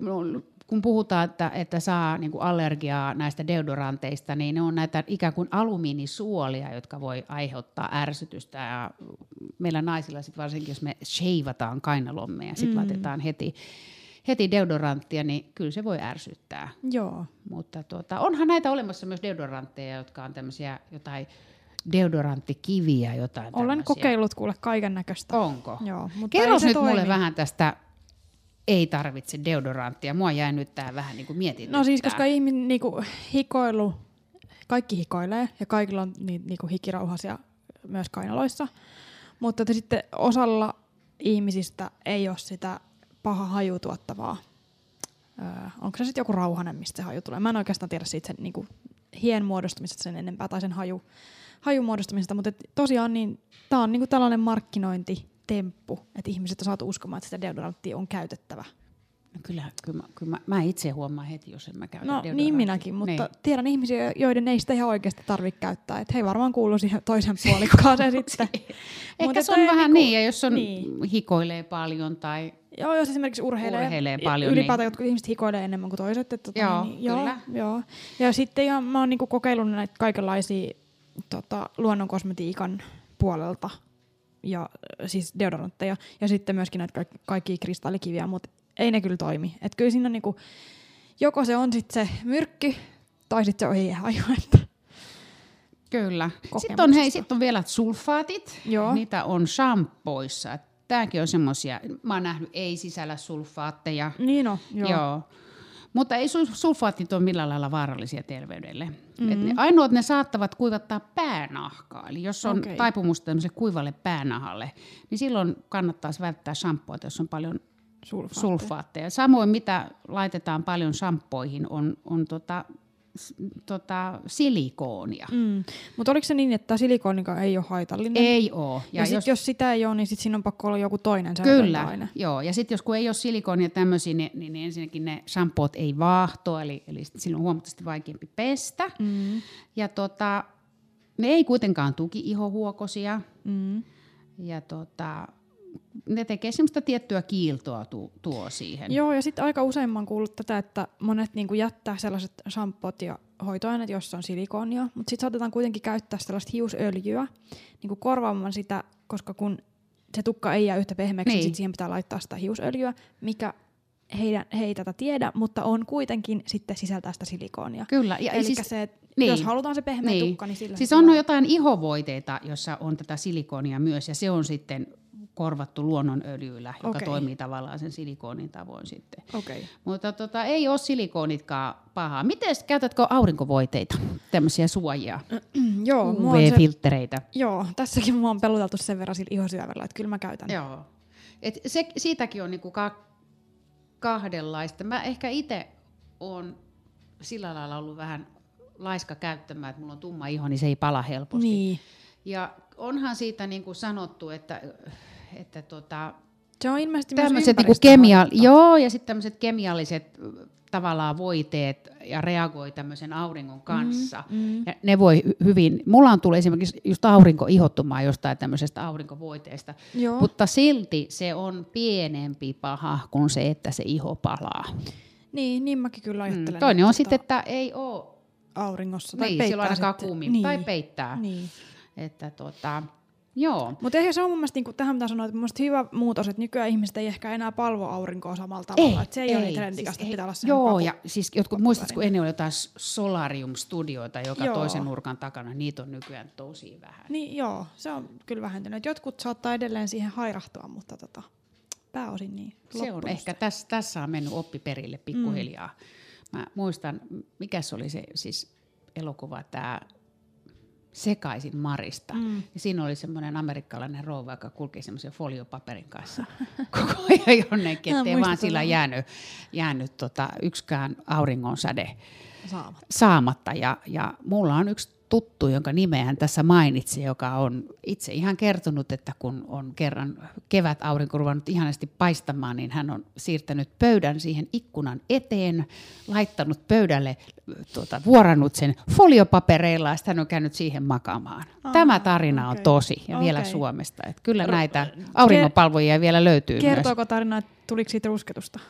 kun puhutaan, että, että saa niinku allergiaa näistä deodoranteista, niin ne on näitä ikään kuin alumiinisuolia, jotka voi aiheuttaa ärsytystä. Ja meillä naisilla sit varsinkin, jos me sheivataan kainalomme ja sitten mm. laitetaan heti, heti deodoranttia, niin kyllä se voi ärsyttää. Joo. Mutta tuota, onhan näitä olemassa myös deodorantteja, jotka on tämmöisiä jotain deodoranttikiviä, jotain Olen tämmöisiä. kokeillut kuule kaiken näköistä. Onko? Joo, mutta Kerros nyt mulle toimi. vähän tästä ei tarvitse deodoranttia. Mua jäi nyt tää vähän niin kuin mietityttää. No siis, koska ihminen niinku, hikoilu, kaikki hikoilee ja kaikilla on ni, niinku, hikirauhasia myös kainaloissa. Mutta että sitten osalla ihmisistä ei ole sitä paha haju tuottavaa. Öö, onko se sitten joku rauhanen, mistä se haju tulee? Mä en oikeastaan tiedä siitä sen niinku, hien muodostumisesta sen enempää tai sen haju, hajun muodostumisesta, mutta et tosiaan niin, tämä on niinku tällainen markkinointitemppu, että ihmiset on saatu uskomaan, että sitä deodoranttia on käytettävä. No kyllä, kyllä, mä, kyllä mä, mä itse huomaan heti, jos en mä käytä No niin minäkin, mutta Niin. tiedän ihmisiä, joiden ei sitä ihan oikeasti tarvitse käyttää. Että he varmaan kuuluu siihen toisen puolikkaaseen sitten. Ehkä Mutta se on vähän niinku- niin, ja jos on niin. hikoilee paljon tai... Joo, jos esimerkiksi urheilee, Urheilee ja paljon, ylipäätään niin- jotkut ihmiset hikoilee enemmän kuin toiset. Että, tota, Joo, niin, kyllä. Joo, joo. Ja sitten ihan, mä oon niinku kokeillut näitä kaikenlaisia tota, luonnonkosmetiikan puolelta ja siis deodorantteja ja sitten myöskin näitä kaikki, kristallikiviä, mutta ei ne kyllä toimi. Et kyllä siinä on niinku, joko se on sitten se myrkky tai sitten se on. Että. Kyllä. Sitten on, hei, Kokemuksesta. sit on vielä sulfaatit. Joo. Niitä on shampoissa. Tämäkin on semmoisia, mä oon nähnyt, ei sisällä sulfaatteja. Niin on, joo. Joo. Mutta ei sul- sulfaatit ole millään lailla vaarallisia terveydelle. Mm-hmm. Et ne, ainoa, että ne saattavat kuivattaa päänahkaa. Eli jos on okay. taipumusta tämmöiselle kuivalle päänahalle, niin silloin kannattaisi välttää shampoota, jos on paljon Sulfaatteja. sulfaatteja. Samoin mitä laitetaan paljon shampoihin on, on tota, tota, silikoonia. Mm. Mutta oliko se niin, että silikonikaan ei ole haitallinen? Ei ole. Ja, ja sit, jos... jos sitä ei ole, niin sit siinä on pakko olla joku toinen Kyllä, aine. joo. Ja sitten jos kun ei ole silikoonia tämmöisiä, niin, niin, niin ensinnäkin ne shampoot ei vaahto, eli, eli silloin on huomattavasti vaikeampi pestä. Mm. Ja tota, ne ei kuitenkaan tuki ihohuokosia. Mm. Ja tota, ne tekee semmoista tiettyä kiiltoa tu, tuo siihen. Joo, ja sitten aika usein mä oon kuullut tätä, että monet niinku jättää sellaiset shampoot ja hoitoaineet, joissa on silikoonia, mutta sitten saatetaan kuitenkin käyttää sellaista hiusöljyä niinku korvaamaan sitä, koska kun se tukka ei jää yhtä pehmeäksi, niin. Niin. sit siihen pitää laittaa sitä hiusöljyä, mikä heidän, he ei tätä tiedä, mutta on kuitenkin sitten sisältää sitä silikoonia. Kyllä. Ja Eli siis, se, niin. niin. jos halutaan se pehmeä Niin. tukka, niin sillä Siis on tulee. jotain ihovoiteita, jossa on tätä silikoonia myös, ja se on sitten korvattu luonnonöljyllä, joka Okei. toimii tavallaan sen silikoonin tavoin sitten. Okei. Mutta tota, ei ole silikoonitkaan pahaa. Miten käytätkö aurinkovoiteita, tämmöisiä suojia, Joo, on se, UV-filttereitä? joo, tässäkin mua on peloteltu sen verran sillä ihosyövällä, että kyllä mä käytän. Joo. Et se, siitäkin on niinku ka- kahdenlaista. Mä ehkä itse on sillä lailla ollut vähän laiska käyttämään, että mulla on tumma iho, niin se ei pala helposti. Niin. Ja onhan siitä niinku sanottu, että, että tota, Se on ilmeisesti myös niinku kemia- joo, ja sitten tämmöiset kemialliset tavallaan voiteet ja reagoi tämmöisen auringon kanssa. Mm, mm. Ja ne voi hy- hyvin, mulla on tullut esimerkiksi just aurinko ihottumaan jostain tämmöisestä aurinkovoiteesta, Joo. mutta silti se on pienempi paha kuin se, että se iho palaa. Niin, niin mäkin kyllä Mm. ajattelen. Toinen on sitten, tota, että ei ole, auringossa. Tai niin, peittää silloin ainakaan kuumin, niin. tai peittää. Niin. Että tota, joo. Mutta ehkä se on mun mielestä, niin tähän mitä sanoit, mun hyvä muutos, että nykyään ihmiset ei ehkä enää palvo aurinkoa samalla tavalla. että se ei, ole niin trendikästä, ei. pitää olla Joo, paku- ja siis jotkut, muistatko, kun ennen oli jotain solarium-studioita joka Joo. toisen nurkan takana, niitä on nykyään tosi vähän. Niin joo, se on kyllä vähentynyt. Jotkut saattaa edelleen siihen hairahtua, mutta tota, pääosin niin. Se on ehkä, tässä, tässä on mennyt oppi perille pikkuhiljaa. Mm. Mä muistan, mikä se oli se siis elokuva, tämä Sekaisin Marista. Mm. Ja siinä oli semmoinen amerikkalainen rouva, joka kulki semmoisen foliopaperin kanssa koko ajan jonnekin, ettei muistan vaan sillä jäänyt, jäänyt tota, yksikään auringonsäde saamatta. saamatta. Ja, ja mulla on yksi tuttu, jonka nimeä hän tässä mainitsi, joka on itse ihan kertonut, että kun on kerran kevät aurinko ruvennut ihanasti paistamaan, niin hän on siirtänyt pöydän siihen ikkunan eteen, laittanut pöydälle, tuota, vuorannut sen foliopapereilla ja sitten hän on käynyt siihen makaamaan. Aha, Tämä tarina on okei. tosi ja vielä Okei. Suomesta. Että kyllä näitä auringonpalvojia vielä löytyy myös. Kertooko tarina, että tuliko siitä rusketusta?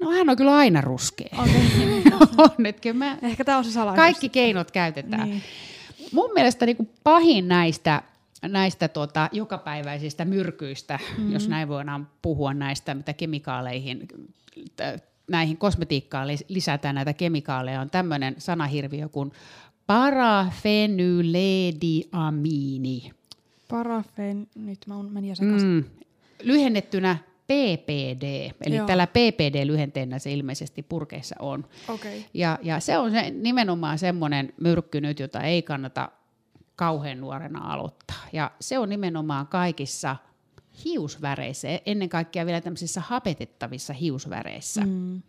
No hän on kyllä aina ruskea. Okei. on, että kyllä mä, Ehkä tämä on se salaisuus. kaikki keinot käytetään. Niin. Mun mielestä niin kuin pahin näistä, näistä tota, jokapäiväisistä myrkyistä, mm-hmm. jos näin voidaan puhua näistä, mitä kemikaaleihin, näihin kosmetiikkaan lis- lisätään näitä kemikaaleja, on tämmöinen sanahirviö kuin parafenylediamiini. Parafen, nyt mä menin sekaisin. Mm. Lyhennettynä PPD, eli Joo. tällä PPD-lyhenteenä se ilmeisesti purkeissa on. Okei. Ja, ja se on se, nimenomaan semmoinen myrkky nyt, jota ei kannata kauhean nuorena aloittaa. Ja se on nimenomaan kaikissa hiusväreissä, ennen kaikkea vielä tämmöisissä hapetettavissa hiusväreissä. Mm.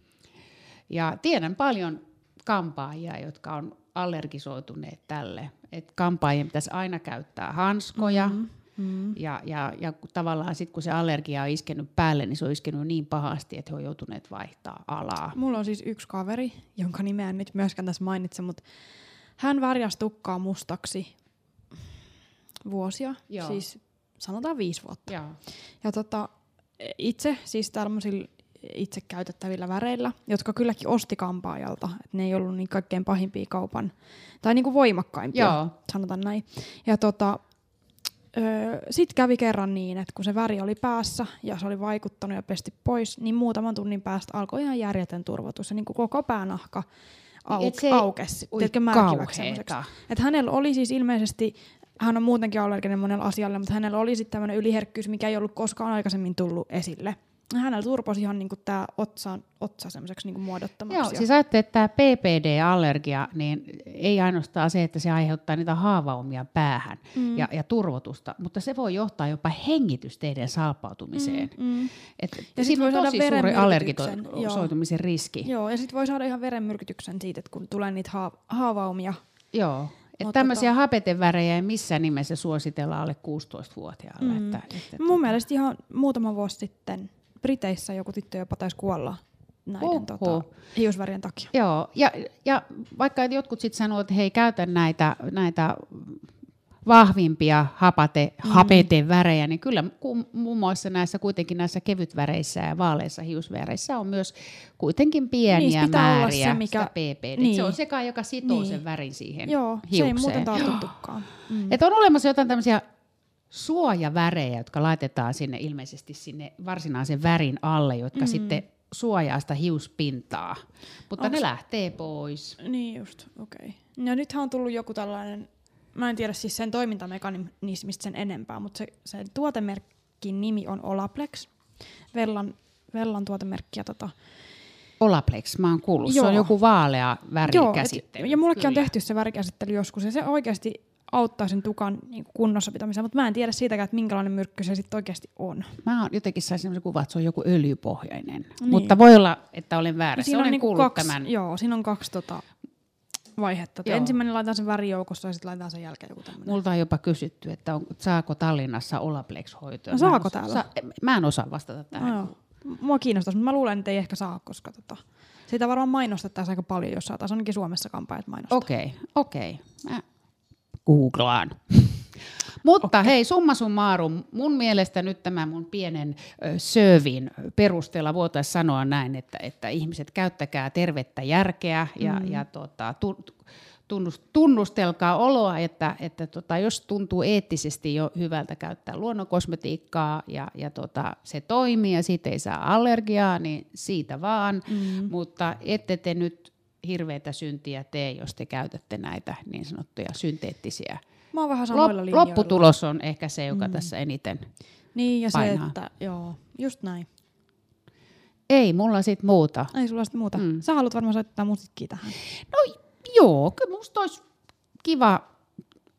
Ja tiedän paljon kampaajia, jotka on allergisoituneet tälle. Et kampaajien pitäisi aina käyttää hanskoja, mm. Mm. Ja, ja, ja tavallaan sitten kun se allergia on iskenyt päälle, niin se on iskenyt niin pahasti, että he on joutuneet vaihtaa alaa. Mulla on siis yksi kaveri, jonka nimeä en nyt myöskään tässä mainitse, mutta hän värjäsi tukkaa mustaksi vuosia, Joo. siis sanotaan viisi vuotta. Joo. Ja tota, itse, siis tämmöisillä itse käytettävillä väreillä, jotka kylläkin osti kampaajalta, että ne ei ollut niin kaikkein pahimpia kaupan, tai niinku voimakkaimpia, Joo. sanotaan näin. Ja tota, sitten kävi kerran niin, että kun se väri oli päässä ja se oli vaikuttanut ja pesti pois, niin muutaman tunnin päästä alkoi ihan järjetön turvotus. Ja niin kuin koko päänahka au- Et se- aukesi. Että hänellä oli siis ilmeisesti, hän on muutenkin allerginen monella asialle, mutta hänellä oli sitten tämmöinen yliherkkyys, mikä ei ollut koskaan aikaisemmin tullut esille. Hänellä turposi ihan niinku tää otsa, otsa semmoiseksi niinku muodottomaksi. Joo, siis ajattelee, että tämä PPD-allergia, niin ei ainoastaan se, että se aiheuttaa niitä haavaumia päähän mm. ja, ja turvotusta, mutta se voi johtaa jopa hengitysteiden salpautumiseen. Mm, mm. Et, Ja siinä voi saada tosi suuri allergisoitumisen riski. Joo, ja sitten voi saada ihan verenmyrkytyksen siitä, että kun tulee niitä haa- haavaumia. Joo. Että tämmöisiä tota- hapetevärejä ei missään nimessä suositella alle 16-vuotiaalle. Mm. Että, että, Mun mielestä ihan muutama vuosi sitten Briteissä joku tyttö jopa taisi kuolla näiden tota, hiusvärien takia. Joo, ja, ja vaikka jotkut sitten sanoo, että hei, käytä näitä, näitä vahvimpia hapate, mm. hapetevärejä, niin kyllä muun muassa näissä kuitenkin näissä kevytväreissä ja vaaleissa hiusväreissä on myös kuitenkin pieniä Niissä pitää olla määriä se, mikä- sitä PPD. niin. Se on se joka sitoo Niin. sen värin siihen Joo, se hiukseen. ei muuten tartuttukaan. Mm. Et on olemassa jotain tämmöisiä suojavärejä, jotka laitetaan sinne ilmeisesti sinne varsinaisen värin alle, jotka mm. sitten suojaa sitä hiuspintaa. Mutta Onks- ne lähtee pois. Niin just, okei. Okay. Ja nythän on tullut joku tällainen, mä en tiedä siis sen toimintamekanismista sen enempää, mutta se, se tuotemerkin nimi on Olaplex. Vellan, Vellan tuotemerkki. Ja tota, Olaplex, mä oon kuullut. Se Joo. on joku vaalea Joo, värikäsittely. et, ja mullekin on tehty se värikäsittely joskus, ja se oikeasti auttaa sen tukan niin kunnossa pitämiseen, mutta mä en tiedä siitäkään, että minkälainen myrkky se sitten oikeasti on. Mä oon jotenkin sain sellaisen kuvan, että se on joku öljypohjainen. Niin. Mutta voi olla, että olen väärässä. Siinä on, olen niinku kuullut kaksi, tämän. joo, siinä on kaksi tota, vaihetta. Joo. Ensimmäinen laitetaan sen värijoukossa ja sitten laitetaan sen jälkeen joku tämmöinen. Multa on jopa kysytty, että on, saako Tallinnassa Olaplex-hoitoa. No saako täällä? Sa, mä en osaa vastata tähän. No joo. Mua kiinnostaisi, mutta mä luulen, että ei ehkä saa, koska tota, sitä varmaan mainostettaisiin aika paljon, jos saataisiin ainakin Suomessa kampaajat mainostaa. Okei, okei. Mä googlaan. Mutta okay. hei, summa summarum, mun mielestä nyt tämän mun pienen sövin perusteella voitaisiin sanoa näin, että, että ihmiset käyttäkää tervettä järkeä ja, mm. ja tota, tu, tunnus, tunnustelkaa oloa, että, että tota, jos tuntuu eettisesti jo hyvältä käyttää luonnonkosmetiikkaa ja, ja tota, se toimii ja siitä ei saa allergiaa, niin siitä vaan, mm. mutta ette te nyt hirveätä syntiä tee, jos te käytätte näitä niin sanottuja synteettisiä. Mä oon vähän samoilla Lop, lopputulos on ehkä se, joka mm. tässä eniten. Niin, ja painaa. se, että joo, just näin. Ei mulla sit muuta. Ei sulla sitten muuta. Mm. Mm. Sä haluat varmaan soittaa musiikkia tähän. No joo, kyllä musta olisi kiva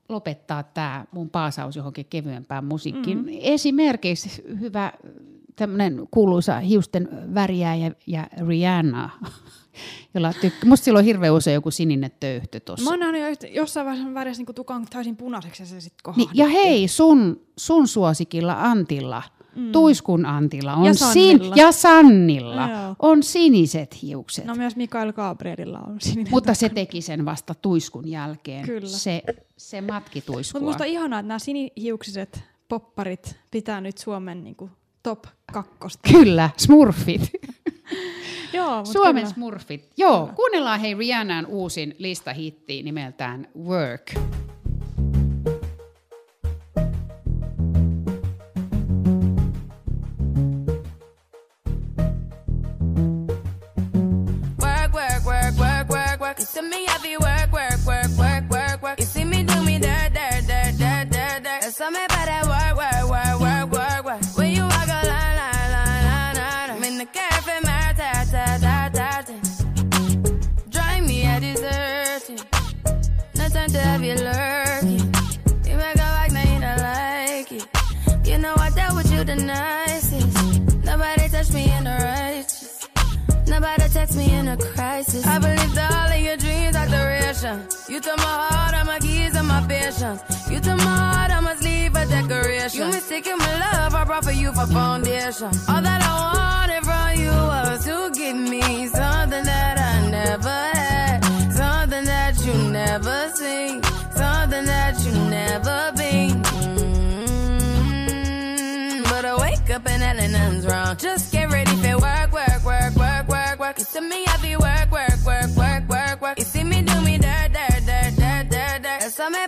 lopettaa tämä mun paasaus johonkin kevyempään musiikkiin. Mm-hmm. Esimerkiksi hyvä tämmöinen kuuluisa hiusten väriäjä ja Rihanna, jolla tykk- musta sillä on hirveän usein joku sininen töyhtö Mä tuossa. oon nähnyt jo jossain vaiheessa värjäsi niin tukan täysin punaiseksi ja se sitten Niin, kohdatti. ja hei, sun, sun suosikilla Antilla, mm. Tuiskun Antilla on Ja sin- Sannilla. ja Sannilla Joo. on siniset hiukset. No myös Mikael Gabrielilla on sininen. Mutta se teki sen vasta tuiskun jälkeen. Kyllä. Se, se matki tuiskua. Mutta musta on ihanaa, että nämä sinihiuksiset popparit pitää nyt Suomen niin kuin, top kakkosta. Kyllä, smurfit. Joo, mut Suomen kyllä. smurfit. Joo, kuunnellaan hei Rihannan uusin listahitti nimeltään Work. Work, you lurking. You make a like, now you don't like it. You know I dealt with you the nicest. Nobody touched me in the righteous. Nobody text me in a crisis. I believed all of your dreams are duration. You took my heart, all my keys, and my patience. You took my heart, I must leave a decoration. You mistaken my love, I brought for you for foundation. All that I wanted from you was to give me something that I never had, something that you never seen, nothing's wrong. Just get ready for work, work, work, work, work, work. You see me happy work, work, work, work, work, work. You see me do me dirt, dirt, dirt, dirt, dirt, dirt. There's something about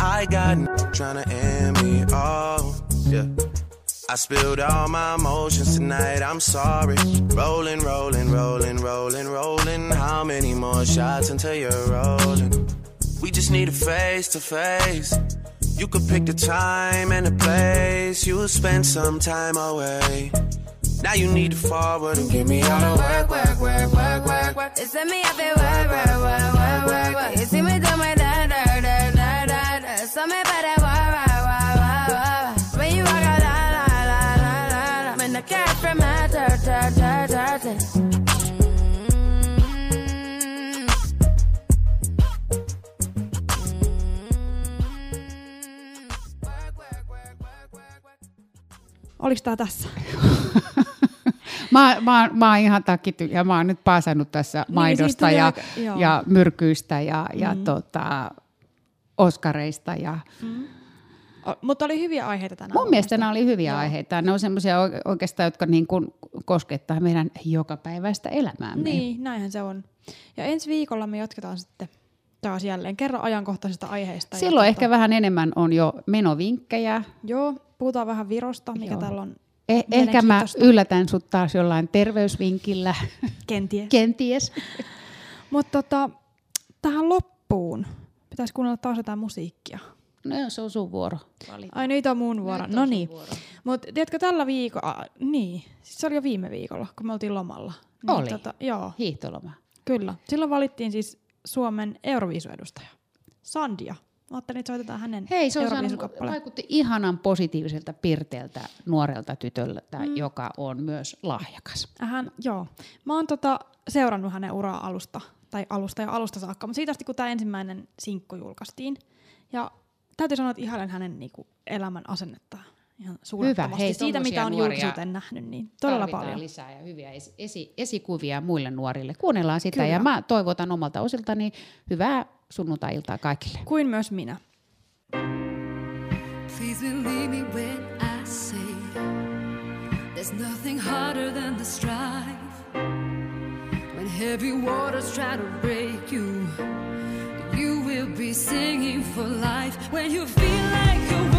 I got n- trying to end me. Oh, yeah. I spilled all my emotions tonight. I'm sorry. Rolling, rolling, rolling, rolling, rolling. How many more shots until you're rolling? We just need a face to face. You could pick the time and the place. You'll spend some time away. Now you need to forward and give me all the work, work, work, work, work, work. It's me up work, work, work, work, work, work. You see me do my Oliko tää tässä? Mä, mä, mä oon ihan takitty ja mä oon nyt paasannut tässä Niin, maidosta ja, aika- joo. ja myrkyistä ja, ja tota, Oskareista. Ja O- Mutta oli hyviä aiheita tänään. mun mielestä nämä oli hyviä Joo. aiheita. Ne on semmoisia oikeastaan, jotka niin kuin koskettaa meidän jokapäiväistä elämäämme. Niin, näinhän se on. Ja ensi viikolla me jatketaan sitten taas jälleen. Kerro ajankohtaisista aiheista. Silloin ja ehkä vähän enemmän on jo menovinkkejä. Joo, puhutaan vähän Virosta, mikä Joo. täällä on Eh, ehkä mä yllätän sut taas jollain terveysvinkillä. Kenties. Kenties. Mutta tota, tähän loppuun pitäisi kuunnella taas jotain musiikkia. No se on sun vuoro. Ai nyt on mun vuoro. No niin. Mutta tiedätkö tällä viikolla, niin, siis se oli jo viime viikolla, kun me oltiin lomalla. Niin, Oli. Tota, joo, Hiihtoloma. kyllä. Silloin valittiin siis Suomen Euroviisuedustaja, Sandia. Mä ajattelin, että soitetaan hänen Hei, se on saanut, vaikutti ihanan positiiviselta, pirteeltä nuorelta tytöltä, mm. joka on myös lahjakas. Hän, joo. Mä oon tota, seurannut hänen uraa alusta, tai alusta ja alusta saakka, mutta siitä asti, kun tämä ensimmäinen sinkku julkaistiin. Ja täytyy sanoa, että ihailen hänen niinku, elämän asennetta ihan suunnattomasti. Hei, Siitä, mitä on julkisuuteen nähnyt, niin todella paljon. lisää ja hyviä esi- esikuvia muille nuorille. Kuunnellaan sitä Kyllä. ja mä toivotan omalta osiltani hyvää sunnuntai-iltaa kaikille. Kuin myös minä. Please believe me when I say there's nothing harder than the strife. When heavy waters try to break you, you will be singing for life. When you feel